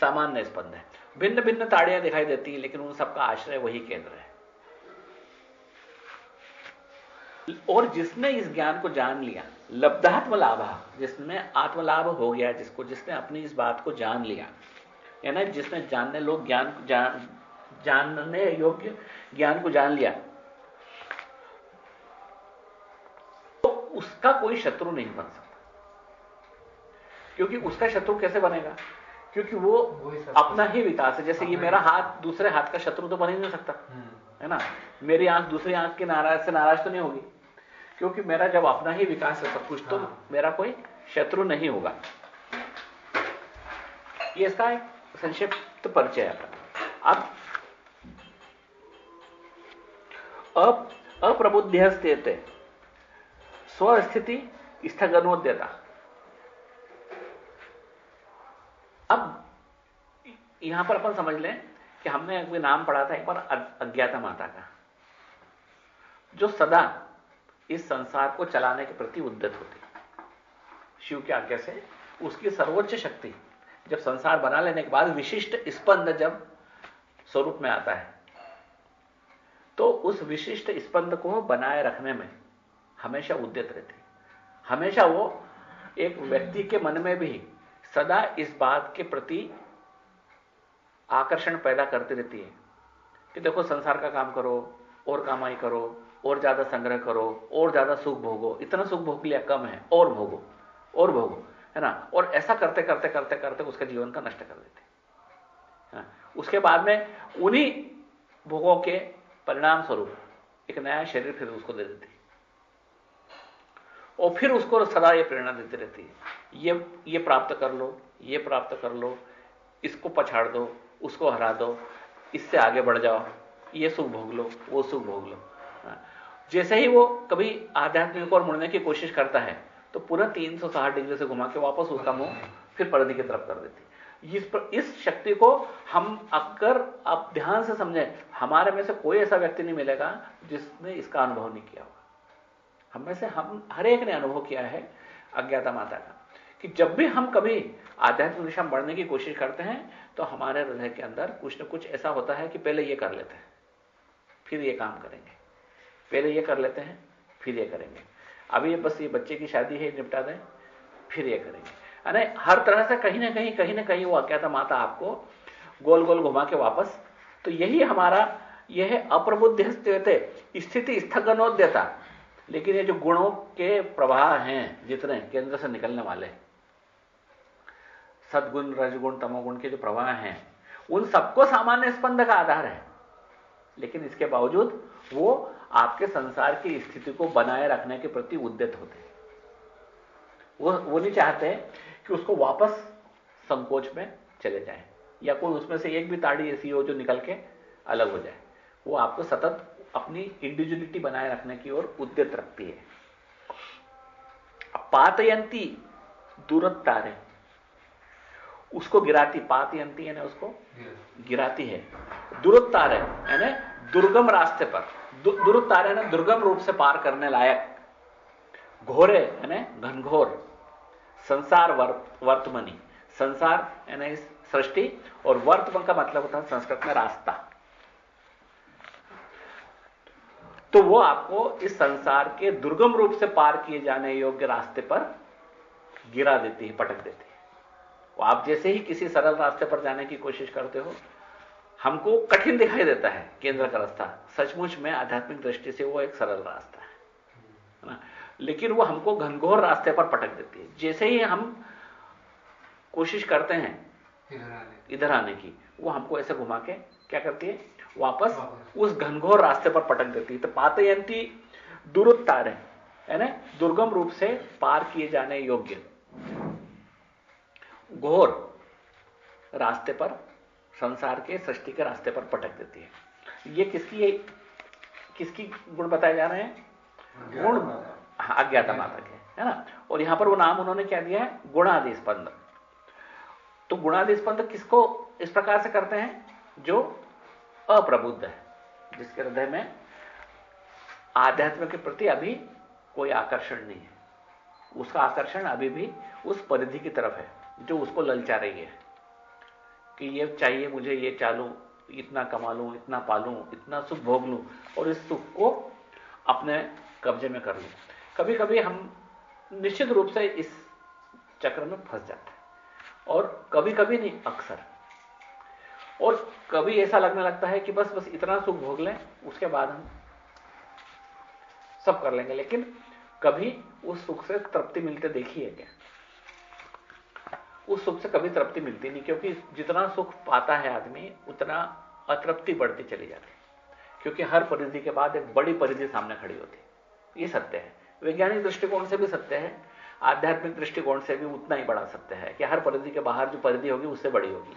सामान्य स्पंद है। भिन्न भिन्न ताड़ियाँ दिखाई देती हैं, लेकिन उन सबका आश्रय वही केंद्र है। और जिसने इस ज्ञान को जान लिया लब्धात्म लाभ जिसमें आत्मलाभ हो गया, जिसको जिसने अपनी इस बात को जान लिया, यानी जिसने जानने लोग ज्ञान जान, जानने योग्य ज्ञान को जान लिया उसका कोई शत्रु नहीं बन सकता। क्योंकि उसका शत्रु कैसे बनेगा? क्योंकि वो अपना ही विकास है। जैसे ये मेरा हाथ दूसरे हाथ का शत्रु तो बन ही नहीं सकता हम्म। है ना? मेरी आँख दूसरी आँख के नाराज़ से नाराज़ तो नहीं होगी। क्योंकि मेरा जब अपना ही विकास है सब कुछ तो हाँ। मेरा कोई शत्रु नहीं होगा। ये इसका एक संक्षिप्त परिचय है। अब अप अप्रबुद्ध स्थित स्वस्थिति स्थगनोद्यता अब यहाँ पर अपन समझ लें कि हमने एक नाम पढ़ा था एक बार अज्ञाता माता का, जो सदा इस संसार को चलाने के प्रति उद्दत होती। शिव की आज्ञा से उसकी सर्वोच्च शक्ति जब संसार बना लेने के बाद विशिष्ट स्पंद जब स्वरूप में आता है तो उस विशिष्ट स्पंद को बनाए रखने में हमेशा उद्यत रहती हमेशा वो एक व्यक्ति के मन में भी सदा इस बात के प्रति आकर्षण पैदा करती रहती है कि देखो, संसार का काम करो, और कमाई करो, और ज़्यादा संग्रह करो, और ज़्यादा सुख भोगो। इतना सुख भोग लिया कम है, और भोगो और भोगो, है ना? और ऐसा करते करते करते करते उसके जीवन का नष्ट कर देते उसके बाद में उन्हीं भोगों के परिणाम स्वरूप एक नया शरीर फिर उसको दे देती और फिर उसको सदा ये प्रेरणा देती रहती है। ये ये प्राप्त कर लो ये प्राप्त कर लो इसको पछाड़ दो उसको हरा दो इससे आगे बढ़ जाओ ये सुख भोग लो वो सुख भोग लो। जैसे ही वो कभी आध्यात्मिक और मुड़ने की कोशिश करता है तो पूरा तीन सौ साठ डिग्री से घुमा के वापस उसका मुँह फिर पर्दे की तरफ़ कर देती इस पर, इस शक्ति को हम अगर आप ध्यान से समझें हमारे में से कोई ऐसा व्यक्ति नहीं मिलेगा जिसने इसका अनुभव नहीं किया होगा। हम में से हम, हर एक ने अनुभव किया है अज्ञाता माता का, कि जब भी हम कभी आध्यात्मिक दिशा में बढ़ने की कोशिश करते हैं तो हमारे हृदय के अंदर कुछ ना कुछ ऐसा होता है कि पहले ये कर लेते हैं, फिर ये काम करेंगे। पहले ये कर लेते हैं, फिर ये करेंगे। अभी ये बस ये बच्चे की शादी है, निपटा दें, फिर ये करेंगे। अरे हर तरह से कहीं ना कहीं कहीं ना कहीं वो अज्ञाता माता आपको गोल गोल घुमा के वापस तो यही हमारा, यह अप्रबुद्ध स्थिति स्थगनोद्यता। लेकिन ये जो गुणों के प्रवाह हैं, जितने केंद्र से निकलने वाले, सदगुण, रजगुण, तमोगुण के जो प्रवाह हैं, उन सबको सामान्य स्पंद का आधार है। लेकिन इसके बावजूद वो आपके संसार की स्थिति को बनाए रखने के प्रति उद्यत होते हैं। वो वो नहीं चाहते कि उसको वापस संकोच में चले जाए, या कोई उसमें से एक भी ताड़ी ऐसी हो जो निकल के अलग हो जाए। वो आपको सतत अपनी इंडिविजुअलिटी बनाए रखने की ओर उद्यत रखती है। पातयंती दूरतारे उसको गिराती, पातयंती यानी उसको गिराती है। दुरुत्तार है यानी दुर्गम रास्ते पर दुरुत्तार है दुर्गम रूप से पार करने लायक, घोरे यानी घनघोर, संसार वर्तमनी, संसार यानी सृष्टि और वर्तमान का मतलब होता है संस्कृत में रास्ता। तो वो आपको इस संसार के दुर्गम रूप से पार किए जाने योग्य रास्ते पर गिरा देती है पटक देती है। वो आप जैसे ही किसी सरल रास्ते पर जाने की कोशिश करते हो हमको कठिन दिखाई देता है केंद्र का रास्ता। सचमुच में आध्यात्मिक दृष्टि से वो एक सरल रास्ता है ना? लेकिन वो हमको घनघोर रास्ते पर पटक देती है। जैसे ही हम कोशिश करते हैं इधर आने की वो हमको ऐसे घुमा के क्या करती है? वापस उस घनघोर रास्ते पर पटक देती है। तो पातयंती दूरोत्तार है है ना? दुर्गम रूप से पार किए जाने योग्य। घोर रास्ते पर संसार के सृष्टि के रास्ते पर पटक देती है। ये किसकी है किसकी गुण बताए जा रहे हैं? गुण हाँ, अज्ञाता माता के है ना? और यहाँ पर वो नाम उन्होंने क्या दिया है? गुणादि स्पंद तो गुणादि स्पंद किसको इस प्रकार से करते हैं? जो अप्रबुद्ध है, जिसके हृदय में आध्यात्म के प्रति अभी कोई आकर्षण नहीं है। उसका आकर्षण अभी भी उस परिधि की तरफ़ है, जो उसको ललचा रही है, कि ये चाहिए मुझे, ये चालू, इतना कमा लूँ, इतना पालूं, इतना सुख भोग लूँ, और इस सुख को अपने कब्जे में कर लूँ। कभी कभी हम निश्चित रूप से इस चक्र में फंस जाते हैं, और कभी कभी नहीं, अक्सर। और कभी ऐसा लगने लगता है कि बस बस इतना सुख भोग लें, उसके बाद हम सब कर लेंगे। लेकिन कभी उस सुख से तृप्ति मिलते देखी है क्या? उस सुख से कभी तृप्ति मिलती नहीं, क्योंकि जितना सुख पाता है आदमी, उतना अतृप्ति बढ़ती चली जाती क्योंकि हर परिधि के बाद एक बड़ी परिधि सामने खड़ी होती ये सत्य है। वैज्ञानिक दृष्टिकोण से भी सत्य है। आध्यात्मिक दृष्टिकोण से भी उतना ही बड़ा सत्य है कि हर परिधि के बाहर जो परिधि होगी, उससे बड़ी होगी।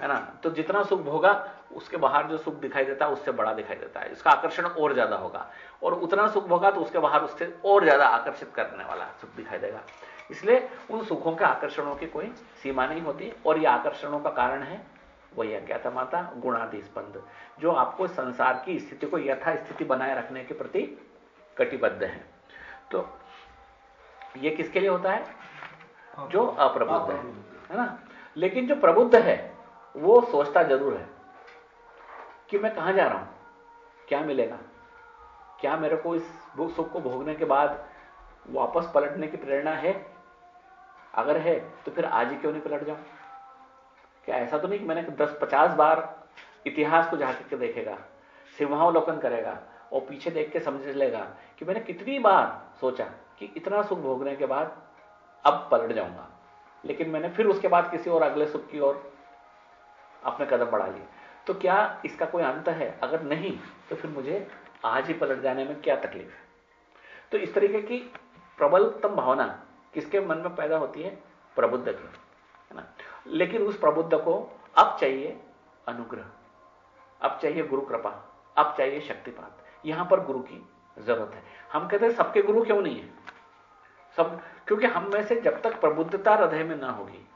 है ना? तो जितना सुख भोगा, उसके बाहर जो सुख दिखाई देता है, उससे बड़ा दिखाई देता है। इसका आकर्षण और ज़्यादा होगा। और उतना सुख भोगा तो उसके बाहर उससे और ज़्यादा आकर्षित करने वाला सुख दिखाई देगा। इसलिए उन सुखों के आकर्षणों की कोई सीमा नहीं होती। और ये आकर्षणों का कारण है, वही अज्ञाता माता गुणादि स्पंद जो आपको संसार की स्थिति को यथा स्थिति बनाए रखने के प्रति कटिबद्ध है। तो ये किसके लिए होता है? जो अप्रबुद्ध है। है ना? लेकिन जो प्रबुद्ध है वो सोचता ज़रूर है कि मैं कहाँ जा रहा हूँ? क्या मिलेगा? क्या मेरे को इस सुख को भोगने के बाद वापस पलटने की प्रेरणा है? अगर है तो फिर आज ही क्यों नहीं पलट जाऊँ? क्या ऐसा तो नहीं कि मैंने दस पचास बार इतिहास को झाँक के देखेगा, सिंहावलोकन करेगा और पीछे देख के समझ लेगा कि मैंने कितनी बार सोचा कि इतना सुख भोगने के बाद अब पलट जाऊँगा। लेकिन मैंने फिर उसके बाद किसी और अगले सुख की ओर अपने कदम बढ़ा लिए तो क्या इसका कोई अंत है? अगर नहीं तो फिर मुझे आज ही पलट जाने में क्या तकलीफ़ है? तो इस तरीके की प्रबलतम भावना किसके मन में पैदा होती है? प्रबुद्ध की, है ना? लेकिन उस प्रबुद्ध को अब चाहिए अनुग्रह, अब चाहिए गुरु कृपा, अब चाहिए शक्तिपात। यहाँ पर गुरु की ज़रूरत है। हम कहते हैं, सबके गुरु क्यों नहीं है? सब, क्योंकि हम में से जब तक प्रबुद्धता हृदय में ना होगी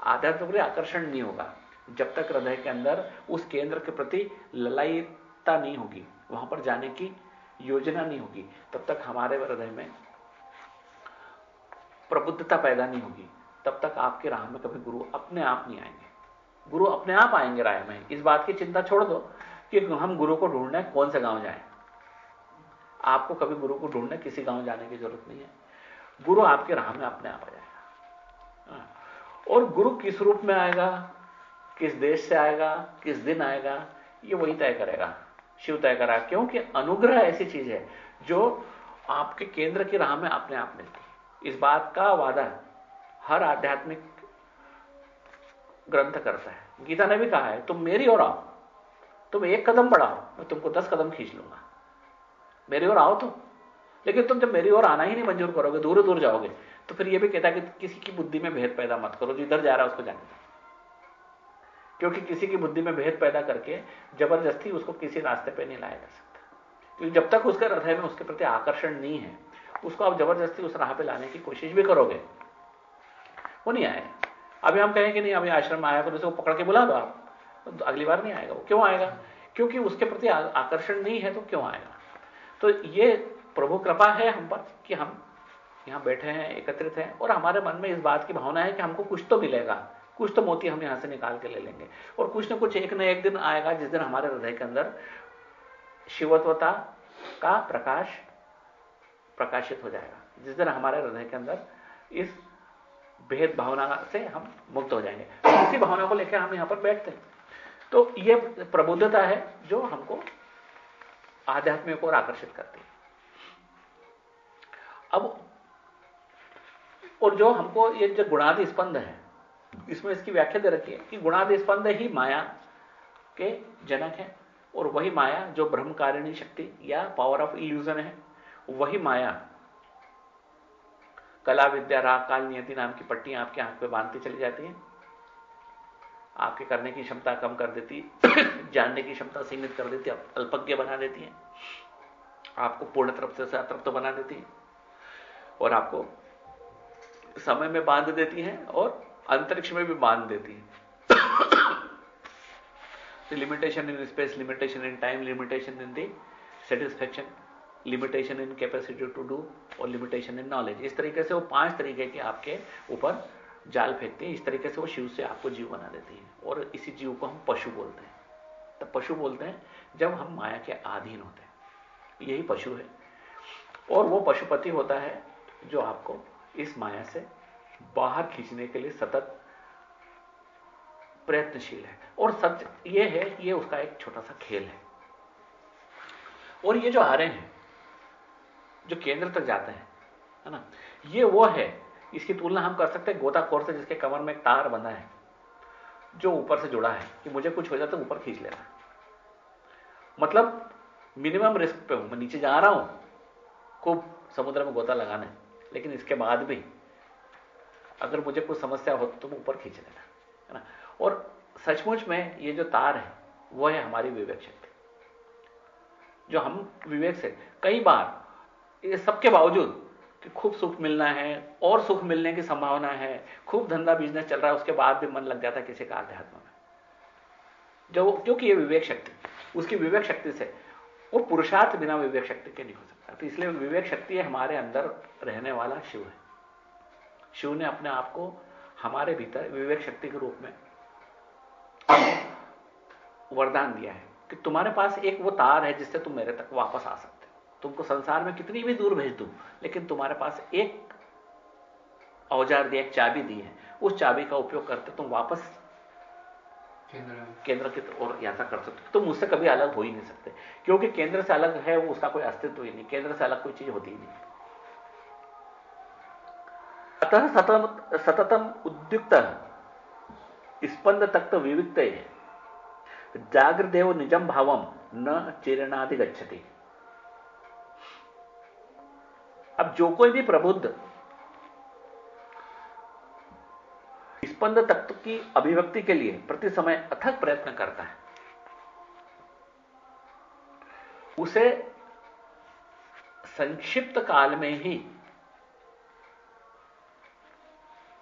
आध्यात्मिक आकर्षण नहीं होगा। जब तक हृदय के अंदर उस केंद्र के प्रति ललायता नहीं होगी, वहाँ पर जाने की योजना नहीं होगी, तब तक हमारे हृदय में प्रबुद्धता पैदा नहीं होगी, तब तक आपके राह में कभी गुरु अपने आप नहीं आएँगे। गुरु अपने आप आएँगे राय में। इस बात की चिंता छोड़ दो कि हम गुरु को ढूँढने कौन से गाँव जाएँ। आपको कभी गुरु को ढूँढने किसी गाँव जाने की ज़रूरत नहीं है। गुरु आपके राह में अपने आप आ जाएगा। हाँ। और गुरु किस रूप में आएगा? किस देश से आएगा, किस दिन आएगा, ये वही तय करेगा, शिव तय करा, क्योंकि अनुग्रह ऐसी चीज़ है जो आपके केंद्र की राह में अपने आप मिलती है। इस बात का वादा हर आध्यात्मिक ग्रंथ करता है। गीता ने भी कहा है, तुम मेरी ओर आओ, तुम एक कदम बढ़ाओ, मैं तुमको दस कदम खींच लूँगा। मेरी ओर आओ तो लेकिन तुम जब मेरी ओर आना ही नहीं मंजूर करोगे दूर दूर जाओगे तो फिर यह भी कहता है कि किसी की बुद्धि में भेद पैदा मत करो, जो इधर जा रहा है उसको जाने दो। क्योंकि किसी की बुद्धि में भेद पैदा करके ज़बरदस्ती उसको किसी रास्ते पर नहीं लाया जा सकता। क्योंकि जब तक उसके हृदय में उसके प्रति आकर्षण नहीं है, उसको आप ज़बरदस्ती उस राह पे लाने की कोशिश भी करोगे। वो नहीं आए अभी हम कहें कि नहीं, अभी आश्रम आया तो उसको पकड़ के बुला दो आप। तो अगली बार नहीं आएगा। वो क्यों आएगा? क्योंकि उसके प्रति आकर्षण नहीं है तो क्यों आएगा? तो ये प्रभु कृपा है हम पर कि हम यहाँ बैठे हैं, एकत्रित हैं और हमारे मन में इस बात की भावना है कि हमको कुछ तो मिलेगा। कुछ तो मोती हम यहाँ से निकाल के ले लेंगे। और कुछ ना कुछ एक न एक दिन आएगा जिस दिन हमारे हृदय के अंदर शिवत्वता का प्रकाश प्रकाशित हो जाएगा। जिस दिन हमारे हृदय के अंदर इस भेद भावना से हम मुक्त हो जाएँगे। इसी भावना को लेकर हम यहाँ पर बैठते हैं। तो यह प्रबुद्धता है जो हमको आध्यात्मिक और आकर्षित करती है। अब, और जो हमको ये जो गुणादि स्पंद है इसमें इसकी व्याख्या दे रखी है कि गुणादि स्पंद ही माया के जनक है, और वही माया जो ब्रह्मकारिणी शक्ति या पावर ऑफ़ इल्यूजन है, वही माया कला, विद्या, राग, काल, नियति नाम की पट्टियाँ आपके आँख पे बांधती चली जाती हैं। आपके करने की क्षमता कम कर देती, जानने की क्षमता सीमित कर देती, अल्पज्ञ बना देती है। आपको पूर्ण तरफ़ से अतृप्त बना देती है, और आपको समय में बाँध देती है, और अंतरिक्ष में भी बाँध देती है। Limitation in space limitation in time limitation in the satisfaction limitation in capacity to do और लिमिटेशन इन नॉलेज इस तरीके से वो पाँच तरीके के आपके ऊपर जाल फेंकते हैं। इस तरीके से वो शिव से आपको जीव बना देती है। और इसी जीव को हम पशु बोलते हैं। तब पशु बोलते हैं जब हम माया के अधीन होते हैं। यही पशु है। और वो पशुपति होता है जो आपको इस माया से बाहर खींचने के लिए सतत प्रयत्नशील है। और सच ये है कि ये उसका एक छोटा सा खेल है। और ये जो आ रहे हैं, जो केंद्र तक जाते हैं, है ना? ये वो है, इसकी तुलना हम कर सकते हैं गोताखोर से, जिसके कमर में एक तार बंधा है, जो ऊपर से जुड़ा है, कि मुझे कुछ हो जाए तो ऊपर खींच लेना मतलब मिनिमम रिस्क पे हूँ, मैं नीचे जा रहा हूँ, खूब समुद्र में गोता लगाना है, लेकिन इसके बाद भी अगर मुझे कुछ समस्या हो तो मैं ऊपर खींच लेना, है ना? और सचमुच में ये जो तार है, वो है हमारी विवेक शक्ति। जो हम विवेक से कई बार ये सबके बावजूद कि खूब सुख मिलना है, और सुख मिलने की संभावना है, खूब धंधा बिज़नेस चल रहा है, उसके बाद भी मन लग जाता है किसी का अध्यात्म में। जो क्योंकि ये विवेक शक्ति, उसकी विवेक शक्ति से वो पुरुषार्थ बिना विवेक शक्ति के नहीं हो सकता। तो इसलिए विवेक शक्ति हमारे अंदर रहने वाला शिव है। शिव ने अपने आप को हमारे भीतर विवेक शक्ति के रूप में वरदान दिया है कि तुम्हारे पास एक वो तार है जिससे तुम मेरे तक वापस आ सकते हो। तुमको संसार में कितनी भी दूर भेज दूँ लेकिन तुम्हारे पास एक औज़ार दिया एक चाबी दी है। उस चाबी का उपयोग करते तुम वापस केंद्र की ओर यात्रा कर सकते तुम मुझसे कभी अलग हो ही नहीं सकते क्योंकि केंद्र से अलग है वो उसका कोई अस्तित्व ही नहीं केंद्र से अलग कोई चीज़ होती ही नहीं। अतः सततम उद्युक्त। स्पंद तक्त विविक्त जागृदेव निजम भावम न चिरणादि गच्छति। अब जो कोई भी प्रबुद्ध स्पंद तत्व की अभिव्यक्ति के लिए प्रति समय अथक प्रयत्न करता है, उसे संक्षिप्त काल में ही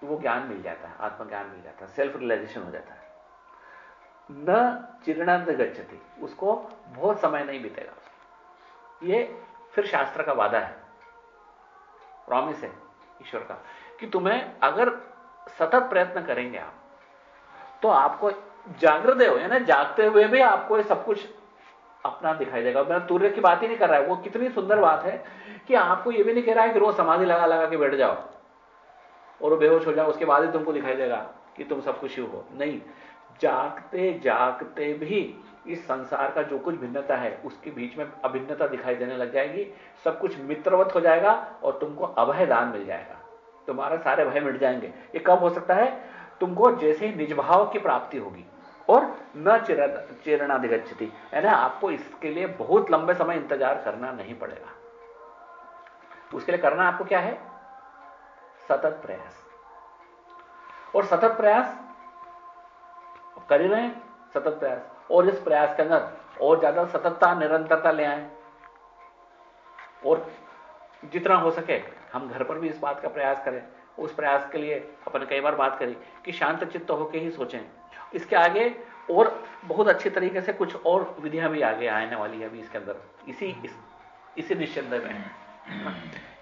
वो ज्ञान मिल जाता है, आत्मज्ञान मिल जाता है सेल्फ रियलाइजेशन हो जाता है। न चिरणांत गच्छति उसको बहुत समय नहीं बीतेगा ये फिर शास्त्र का वादा है। प्रॉमिस है, ईश्वर का, कि तुम्हें अगर सतत प्रयत्न करेंगे आप तो आपको जागृत हो ना जागते हुए भी आपको ये सब कुछ अपना दिखाई देगा। मैं तूर्य की बात ही नहीं कर रहा है, वो कितनी सुंदर बात है कि आपको ये भी नहीं कह रहा है कि रोज समाधि लगा लगा के बैठ जाओ। और वो बेहोश हो जाओ, उसके बाद ही तुमको दिखाई देगा कि तुम सब कुछ हो नहीं, जागते जागते भी इस संसार का जो कुछ भिन्नता है, उसके बीच में अभिन्नता दिखाई देने लग जाएगी, सब कुछ मित्रवत हो जाएगा और तुमको अभय दान मिल जाएगा। तुम्हारे सारे भय मिट जाएँगे। ये कब हो सकता है? तुमको जैसे ही निजभाव की प्राप्ति होगी और न चिरणाधिगछति यानी आपको इसके लिए बहुत लंबे समय इंतज़ार करना नहीं पड़ेगा। उसके लिए करना आपको क्या है? सतत प्रयास। और सतत प्रयास कर ही रहे हैं सतत प्रयास। और इस प्रयास के अंदर और ज़्यादा सततता निरंतरता ले आए। और जितना हो सके हम घर पर भी इस बात का प्रयास करें। उस प्रयास के लिए अपन कई बार बात करी कि शांत चित्त होकर ही सोचें। इसके आगे और बहुत अच्छे तरीके से कुछ और विधियाँ भी आगे आने वाली है अभी इसके अंदर। इसी इस, इसी निश्चिंत में।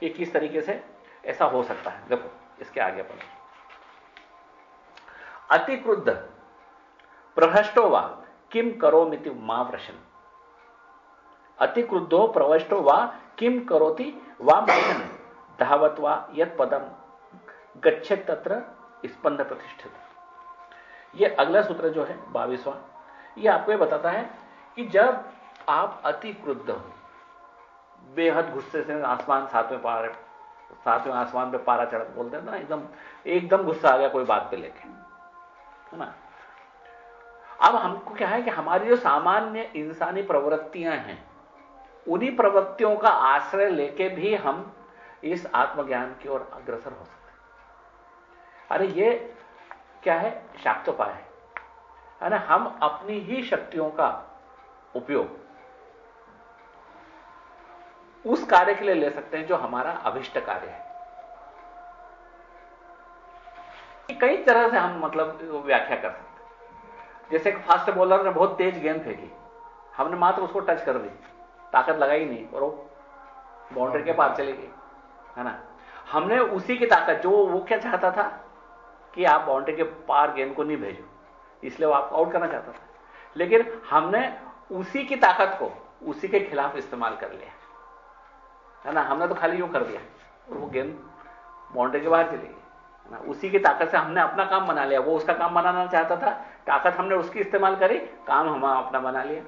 ये किस तरीके से ऐसा हो सकता है। देखो, इसके आगे अपन। अति क्रुद्ध प्रहष्टो वा किम करो मिति माँ अति क्रुद्धो प्रवष्टो वा किम करोति वा प्रश्न धावत्वा यद पदम गच्छे तत्र स्पंद प्रतिष्ठित। यह अगला सूत्र जो है, बावीसवां यह आपको यह बताता है कि जब आप अति क्रुद्ध हो, बेहद गुस्से से आसमान सातवें पार सातवें आसमान पे पारा चढ़, बोलते हैं ना, एकदम एकदम गुस्सा आ गया कोई बात पे लेके। है ना? अब हमको क्या है कि हमारी जो सामान्य इंसानी प्रवृत्तियाँ हैं, उन्हीं प्रवृत्तियों का आश्रय लेके भी हम इस आत्मज्ञान की ओर अग्रसर हो सकते अरे, ये क्या है? शाक्तोपाय है ना? हम अपनी ही शक्तियों का उपयोग उस कार्य के लिए ले सकते हैं जो हमारा अभिष्ट कार्य है। कई तरह से हम मतलब व्याख्या कर सकते हैं। जैसे एक फास्ट बॉलर ने बहुत तेज गेंद फेंकी। हमने मात्र उसको टच कर दी। ताकत लगाई नहीं और वो बाउंड्री के पार चली गई। है ना? हमने उसी की ताकत, जो वो क्या चाहता था कि आप बाउंड्री के पार गेंद को नहीं भेजो। इसलिए वो आपको आउट करना चाहता था। लेकिन हमने उसी की ताकत को उसी के खिलाफ इस्तेमाल कर लिया। है ना, हमने तो खाली यूँ कर दिया। और वो गेंद बाउंड्री के बाहर चली गई। ना, उसी की ताकत से हमने अपना काम बना लिया। वो उसका काम बनाना चाहता था, ताकत हमने उसकी इस्तेमाल करी, काम हम अपना बना लिया।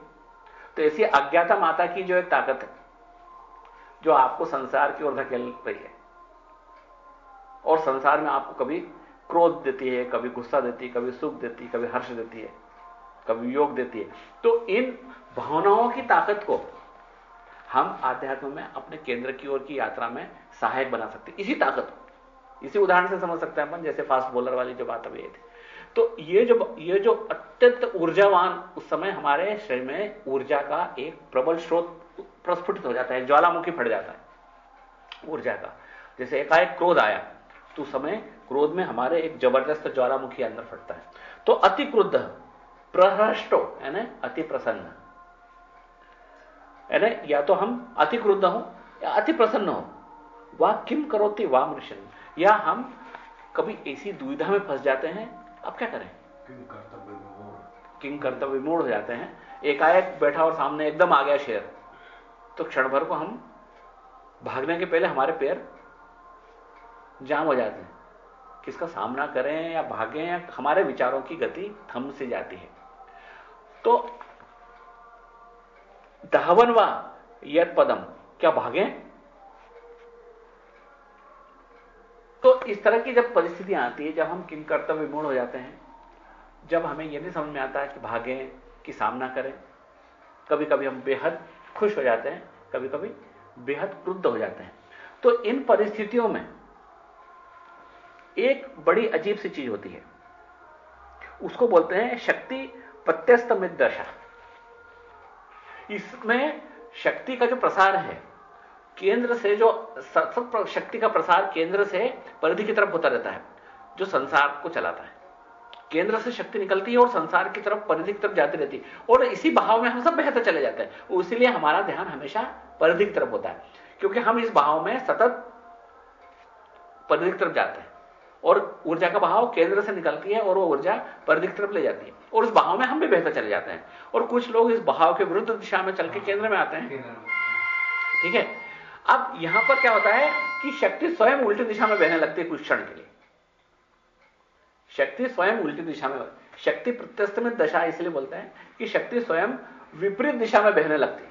तो ऐसी अज्ञाता माता की जो एक ताकत है, जो आपको संसार की ओर धकेल रही है, और संसार में आपको कभी क्रोध देती है, कभी गुस्सा देती है, कभी सुख देती है, कभी हर्ष देती है, कभी योग देती है तो इन भावनाओं की ताकत को हम आध्यात्म में अपने केंद्र की ओर की यात्रा में सहायक बना सकते इसी ताकत को। इसी उदाहरण से समझ सकते हैं अपन, जैसे फास्ट बॉलर वाली जो बात अभी थी। तो ये जो ये जो अत्यंत ऊर्जावान, उस समय हमारे शरीर में ऊर्जा का एक प्रबल स्रोत प्रस्फुटित हो जाता है ज्वालामुखी फट जाता है, ऊर्जा का। जैसे एकाएक क्रोध आया तो समय क्रोध में हमारे एक ज़बरदस्त ज्वालामुखी अंदर फटता है। तो अति क्रुद्ध प्रहृष्टो, है ना? अति प्रसन्न है ना? या तो हम अति क्रुद्ध हो या अति प्रसन्न हो। वह किम करोती वाह मनुष्य या हम कभी ऐसी दुविधा में फंस जाते हैं अब क्या करें? किंग कर्तव्य विमूढ़ हो जाते हैं। एकाएक बैठा और सामने एकदम आ गया शेर। तो क्षण भर को हम भागने के पहले हमारे पैर जाम हो जाते हैं। किसका सामना करें या भागें या हमारे विचारों की गति थम से जाती है। तो धावनवा यद पदम। क्या भागे? तो इस तरह की जब परिस्थितियाँ आती है, जब हम किन कर्तव्य विमूढ़ हो जाते हैं, जब हमें यह नहीं समझ में आता है कि भागे कि सामना करें कभी कभी हम बेहद खुश हो जाते हैं कभी कभी बेहद क्रुद्ध हो जाते हैं। तो इन परिस्थितियों में एक बड़ी अजीब सी चीज़ होती है। उसको बोलते हैं शक्ति प्रत्यस्तमित दशा इसमें शक्ति का जो प्रसार है, केंद्र से जो सब शक्ति का प्रसार केंद्र से परिधि की तरफ़ होता रहता है, जो संसार को चलाता है। केंद्र से शक्ति निकलती है और संसार की तरफ़ परिधि की तरफ़ जाती रहती है। और इसी भाव में हम सब बेहतर चले जाते हैं। इसीलिए हमारा ध्यान हमेशा परिधि की तरफ़ होता है, क्योंकि हम इस भाव में सतत परिधि की तरफ़ जाते हैं। और ऊर्जा का बहाव केंद्र से निकलती है और वो ऊर्जा परिधि की तरफ़ ले जाती है। और उस बहाव में हम भी बेहतर चले जाते हैं। और कुछ लोग इस बहाव के विरुद्ध दिशा में चल के केंद्र में आते हैं। ठीक है? अब यहाँ पर क्या होता है कि शक्ति स्वयं उल्टी दिशा में बहने लगती है कुछ क्षण के लिए। शक्ति स्वयं उल्टी दिशा में शक्ति प्रत्यस्त में दशा इसलिए बोलते हैं कि शक्ति स्वयं विपरीत दिशा में बहने लगती है।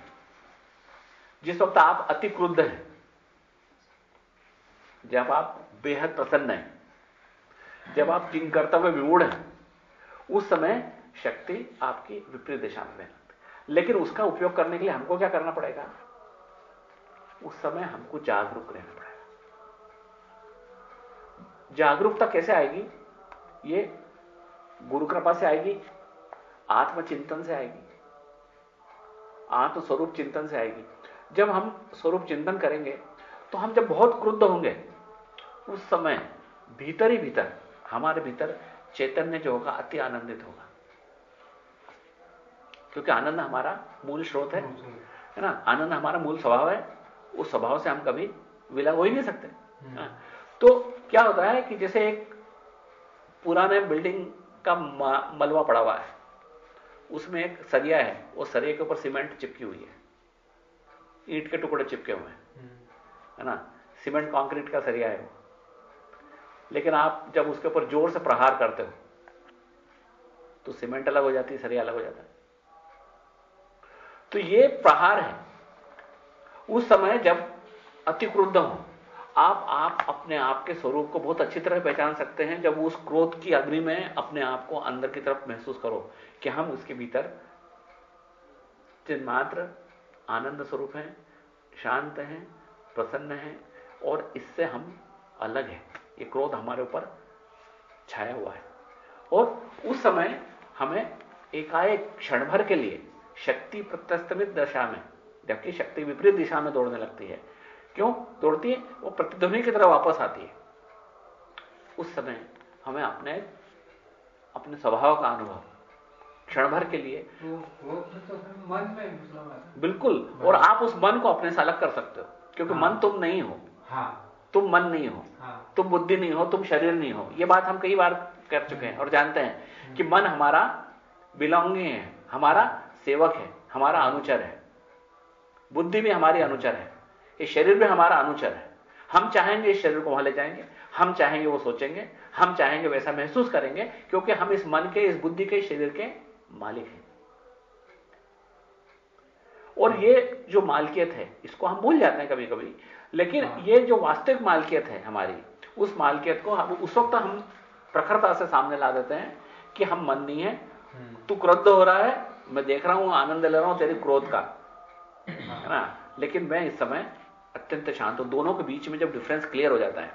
जिस वक्त आप अति क्रुद्ध हैं जब आप बेहद प्रसन्न हैं जब आप किंग कर्तव्य विमूढ़ हैं, उस समय शक्ति आपकी विपरीत दिशा में बहन लेकिन उसका उपयोग करने के लिए हमको क्या करना पड़ेगा? उस समय हमको जागरूक रहना पड़ेगा। जागरूकता कैसे आएगी? ये गुरु कृपा से आएगी, आत्मचिंतन से आएगी, आत्मस्वरूप चिंतन से आएगी। जब हम स्वरूप चिंतन करेंगे तो हम जब बहुत क्रुद्ध होंगे, उस समय भीतर ही भीतर हमारे भीतर चैतन्य जो होगा अति आनंदित होगा। क्योंकि आनंद हमारा मूल स्रोत है है ना? आनंद हमारा मूल स्वभाव है उस स्वभाव से हम कभी विलग हो ही नहीं सकते। हम्म। तो क्या होता है कि जैसे एक पुराने बिल्डिंग का मलबा पड़ा हुआ है उसमें एक सरिया है वो सरिया के ऊपर सीमेंट चिपकी हुई है। ईंट के टुकड़े चिपके हुए हैं हम्म। है ना? सीमेंट कंक्रीट का सरिया है वो। लेकिन आप जब उसके ऊपर ज़ोर से प्रहार करते हो तो सीमेंट अलग हो जाती है, सरिया अलग हो जाता है। तो ये प्रहार है। उस समय जब अति क्रुद्ध हो, आप आप अपने आप के स्वरूप को बहुत अच्छी तरह पहचान सकते हैं। जब उस क्रोध की अग्नि में अपने आप को अंदर की तरफ़ महसूस करो कि हम उसके भीतर चिन्मात्र आनंद स्वरूप हैं, शांत हैं, प्रसन्न हैं, और इससे हम अलग हैं। ये क्रोध हमारे ऊपर छाया हुआ है। और उस समय हमें एकाएक क्षण भर के लिए शक्ति प्रत्यस्तमित दशा में जबकि शक्ति विपरीत दिशा में दौड़ने लगती है। क्यों? दौड़ती है वो प्रतिध्वनि की तरह वापस आती है। उस समय हमें अपने अपने स्वभाव का अनुभव क्षण भर के लिए। वो, वो तो मन में मतलब बिल्कुल और आप उस मन को अपने से अलग कर सकते हो क्योंकि हाँ। मन तुम नहीं हो। हाँ। तुम मन नहीं हो हाँ। तुम बुद्धि नहीं हो तुम शरीर नहीं हो। ये बात हम कई बार कर चुके हैं और जानते हैं कि मन हमारा बिलोंगिंग है हमारा सेवक है हमारा अनुचर है। बुद्धि भी हमारी अनुचर है ये शरीर भी हमारा अनुचर है। हम चाहेंगे इस शरीर को वहाँ ले जाएँगे हम चाहेंगे वो सोचेंगे हम चाहेंगे वैसा महसूस करेंगे क्योंकि हम इस मन के इस बुद्धि के शरीर के मालिक हैं। और ये जो मालकियत है इसको हम भूल जाते हैं कभी कभी लेकिन हाँ। ये जो वास्तविक मालकियत है हमारी उस मालकियत को हम उस वक्त हम प्रखरता से सामने ला देते हैं कि हम मन नहीं है हम्म। तू क्रोध हो रहा है मैं देख रहा हूँ आनंद ले रहा हूँ तेरी क्रोध का। है। ना? लेकिन मैं इस समय अत्यंत शांत हूँ। दोनों के बीच में जब डिफरेंस क्लियर हो जाता है।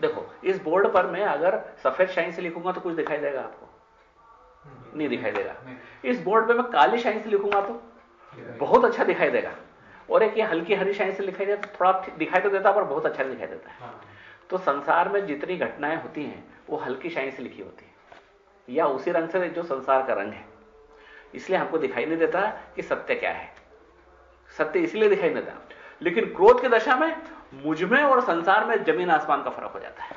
देखो इस बोर्ड पर मैं अगर सफ़ेद शाइन से लिखूँगा तो कुछ दिखाई देगा आपको? नहीं दिखाई देगा। इस बोर्ड पे मैं काली शाइन से लिखूँगा तो? बहुत अच्छा दिखाई देगा। और एक ये हल्की हरी शाइन से लिखाई तो थोड़ा दिखाई तो देता पर बहुत अच्छा दिखाई देता। है। हाँ। तो संसार में जितनी घटनाएँ होती हैं वो हल्की शाइन से लिखी होती है। या उसी रंग से जो संसार का रंग है। इसलिए हमको दिखाई नहीं देता कि सत्य क्या है। सत्य इसलिए दिखाई नहीं देता। लेकिन क्रोध की दशा में मुझमें और संसार में ज़मीन आसमान का फ़र्क हो जाता है।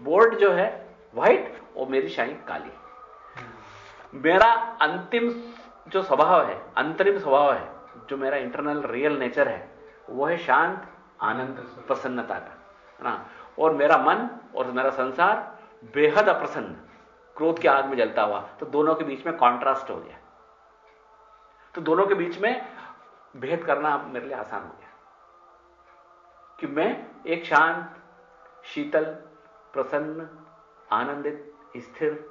बोर्ड जो है व्हाइट और मेरी शाही काली। मेरा अंतिम जो स्वभाव है अंतरिम स्वभाव है जो मेरा इंटरनल रियल नेचर है वो है शांत आनंद प्रसन्नता। का है ना? और मेरा मन और मेरा संसार बेहद अप्रसन्न। क्रोध की आग में जलता हुआ तो दोनों के बीच में कॉन्ट्रास्ट हो गया। तो दोनों के बीच में भेद करना मेरे लिए आसान हो गया। कि मैं एक शांत शीतल प्रसन्न आनंदित स्थिर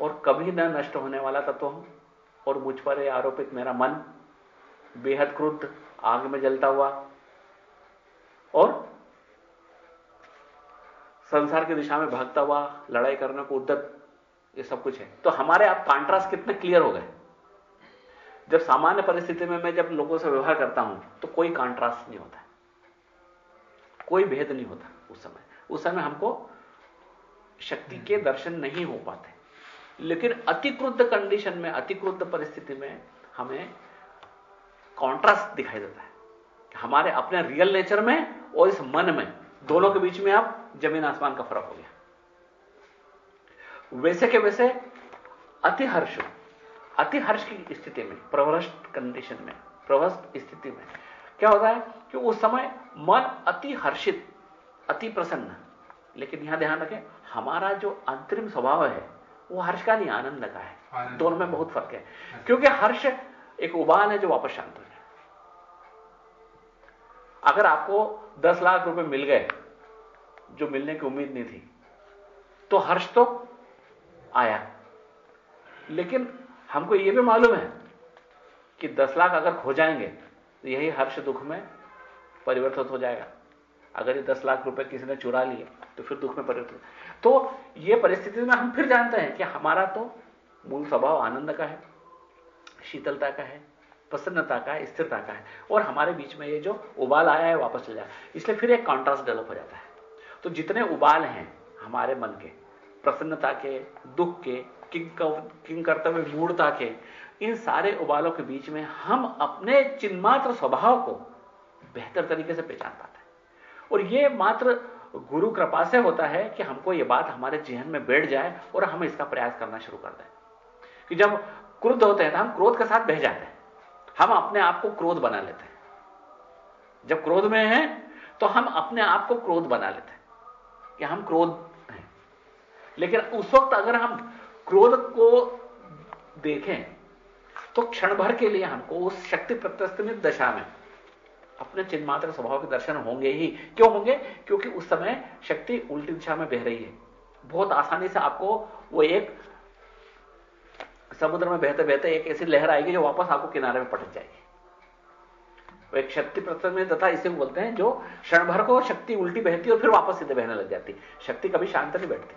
और कभी न नष्ट होने वाला तत्व हूँ। और मुझ पर आरोपित मेरा मन। बेहद क्रुद्ध, आग में जलता हुआ। और संसार की दिशा में भागता हुआ, लड़ाई करने को उद्दत, ये सब कुछ है। तो हमारे आप कॉन्ट्रास्ट कितने क्लियर हो गए। जब सामान्य परिस्थिति में मैं जब लोगों से व्यवहार करता हूँ तो कोई कॉन्ट्रास्ट नहीं होता कोई भेद नहीं होता उस समय। उस समय हमको शक्ति के दर्शन नहीं हो पाते। लेकिन अतिक्रुद्ध कंडीशन में अतिक्रुद्ध परिस्थिति में हमें कॉन्ट्रास्ट दिखाई देता है। हमारे अपने रियल नेचर में और इस मन में, दोनों के बीच में आप ज़मीन आसमान का फ़र्क हो गया। वैसे के वैसे अति हर्ष अति हर्ष की स्थिति में, प्रवृष्ट कंडीशन में प्रवस्त स्थिति में क्या होता है कि उस समय मन अति हर्षित अति प्रसन्न लेकिन यहाँ ध्यान रखें, हमारा जो अंतरिम स्वभाव है वो हर्ष का नहीं आनंद का है। दोनों में बहुत फ़र्क है। क्योंकि हर्ष एक उबाल है जो वापस शांत हो जाए। अगर आपको दस लाख रुपए मिल गए जो मिलने की उम्मीद नहीं थी तो हर्ष तो आया। लेकिन हमको यह भी मालूम है कि दस लाख अगर खो जाएँगे तो यही हर्ष दुख में परिवर्तित हो जाएगा। अगर ये दस लाख रुपए किसी ने चुरा लिए तो फिर दुख में परिवर्तित तो ये परिस्थिति में हम फिर जानते हैं कि हमारा तो मूल स्वभाव आनंद का है, शीतलता का है, प्रसन्नता का है, स्थिरता का है, और हमारे बीच में ये जो उबाल आया है, वापस चल जाए इसलिए फिर एक कॉन्ट्रास्ट डेवलप हो जाता है। तो जितने उबाल हैं हमारे मन के, प्रसन्नता के, दुख के, किंग कर्तव्य मूर्ता के, इन सारे उबालों के बीच में हम अपने चिन्मात्र स्वभाव को बेहतर तरीके से पहचान पाते हैं। और ये मात्र गुरु कृपा से होता है कि हमको यह बात हमारे जीवन में बैठ जाए और हम इसका प्रयास करना शुरू कर दें। कि जब क्रोध होते हैं तो हम क्रोध के साथ बह जाते हैं। हम अपने आप को क्रोध बना लेते हैं। जब क्रोध में हैं तो हम अपने आप को क्रोध बना लेते हैं कि हम क्रोध हैं। लेकिन उस वक्त अगर हम क्रोध को देखें तो क्षण भर के लिए हमको उस शक्ति प्रत्यस्त दशा में अपने चिन्मात्र स्वभाव के दर्शन होंगे ही। क्यों होंगे? क्योंकि उस समय शक्ति उल्टी दिशा में बह रही है। बहुत आसानी से आपको वो एक समुद्र में बहते बहते एक ऐसी लहर आएगी जो वापस आपको किनारे में पटक जाएगी। वो एक शक्ति में तथा इसे बोलते हैं जो क्षण भर को शक्ति उल्टी बहती और फिर वापस सीधे बहने लग जाती। शक्ति कभी शांत नहीं बैठती।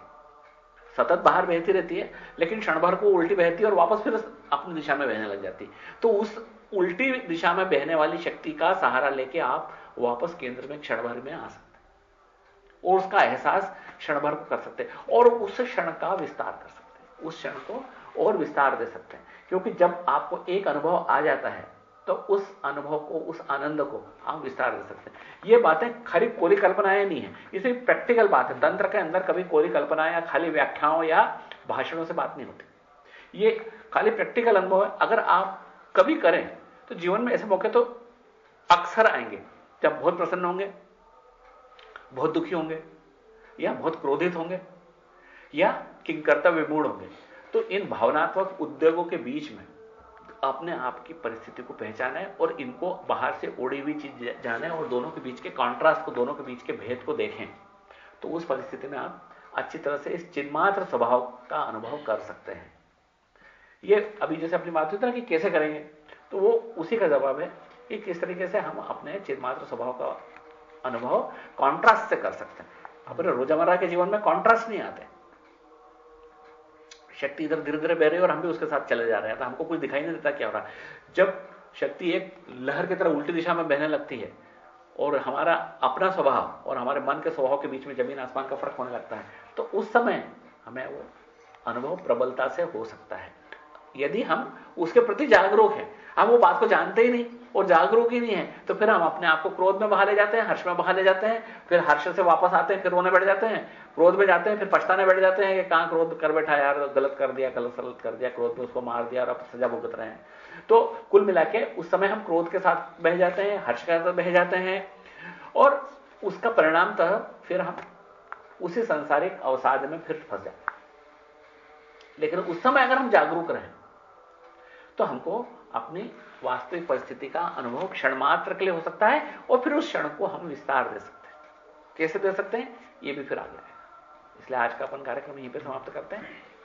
सतत बाहर बहती रहती है, लेकिन क्षण भर को उल्टी बहती और वापस फिर अपनी दिशा में बहने लग जाती। तो उस उल्टी दिशा में बहने वाली शक्ति का सहारा लेके आप वापस केंद्र में क्षण भर में आ सकते हैं। और उसका एहसास क्षण भर कर सकते हैं और उस क्षण का विस्तार कर सकते हैं। उस क्षण को और विस्तार दे सकते हैं। क्योंकि जब आपको एक अनुभव आ जाता है तो उस अनुभव को, उस आनंद को आप विस्तार दे सकते हैं। ये बातें खाली कोरी कल्पनाएँ नहीं है। इसे प्रैक्टिकल बात है। तंत्र के अंदर कभी कोरी कल्पना या खाली व्याख्याओं या भाषणों से बात नहीं होती। ये खाली प्रैक्टिकल अनुभव है। अगर आप कभी करें तो जीवन में ऐसे मौके तो अक्सर आएँगे, जब बहुत प्रसन्न होंगे, बहुत दुखी होंगे, या बहुत क्रोधित होंगे, या किंकर्तव्य विमूढ़ होंगे। तो इन भावनात्मक उद्योगों के बीच में अपने आप की परिस्थिति को पहचाने और इनको बाहर से ओढ़ी हुई चीज़ जाने और दोनों के बीच के कॉन्ट्रास्ट को, दोनों के बीच के भेद को देखें। तो उस परिस्थिति में आप अच्छी तरह से इस चिन्मात्र स्वभाव का अनुभव कर सकते हैं। ये अभी जैसे अपनी बात हुई था कि कैसे करेंगे तो वो उसी का जवाब है कि किस तरीके से हम अपने चिन्मात्र स्वभाव का अनुभव कॉन्ट्रास्ट से कर सकते हैं। अपने रोज़मर्रा के जीवन में कॉन्ट्रास्ट नहीं आते। शक्ति इधर धीरे धीरे बह रही है और हम भी उसके साथ चले जा रहे हैं तो हमको कुछ दिखाई नहीं देता क्या हो रहा जब शक्ति एक लहर की तरह उल्टी दिशा में बहने लगती है और हमारा अपना स्वभाव और हमारे मन के स्वभाव के बीच में ज़मीन आसमान का फ़र्क होने लगता है तो उस समय हमें वो अनुभव प्रबलता से हो सकता है। यदि हम उसके प्रति जागरूक हैं, हम वो बात को जानते ही नहीं और जागरूक ही नहीं है तो फिर हम अपने आप को क्रोध में बहा ले जाते हैं, हर्ष में बहा ले जाते हैं, फिर हर्ष से वापस आते हैं, फिर रोने बैठ जाते हैं, क्रोध में जाते हैं, फिर पछताने बैठ जाते हैं कि कहाँ क्रोध कर बैठा यार, गलत कर दिया, गलत सलत कर दिया, क्रोध में उसको मार दिया और अब सजा भुगत रहे हैं। तो कुल मिला के उस समय हम क्रोध के साथ बह जाते हैं, हर्ष के साथ बह जाते हैं और उसका परिणाम तो फिर हम उसी संसारिक अवसाद में फिर फंस जाते लेकिन उस समय अगर हम जागरूक रहें तो हमको अपनी वास्तविक परिस्थिति का अनुभव क्षण मात्र के लिए हो सकता है और फिर उस क्षण को हम विस्तार दे सकते हैं। कैसे दे सकते हैं? ये भी फिर आ जाएगा इसलिए आज का अपन कार्यक्रम यहीं पर समाप्त करते हैं।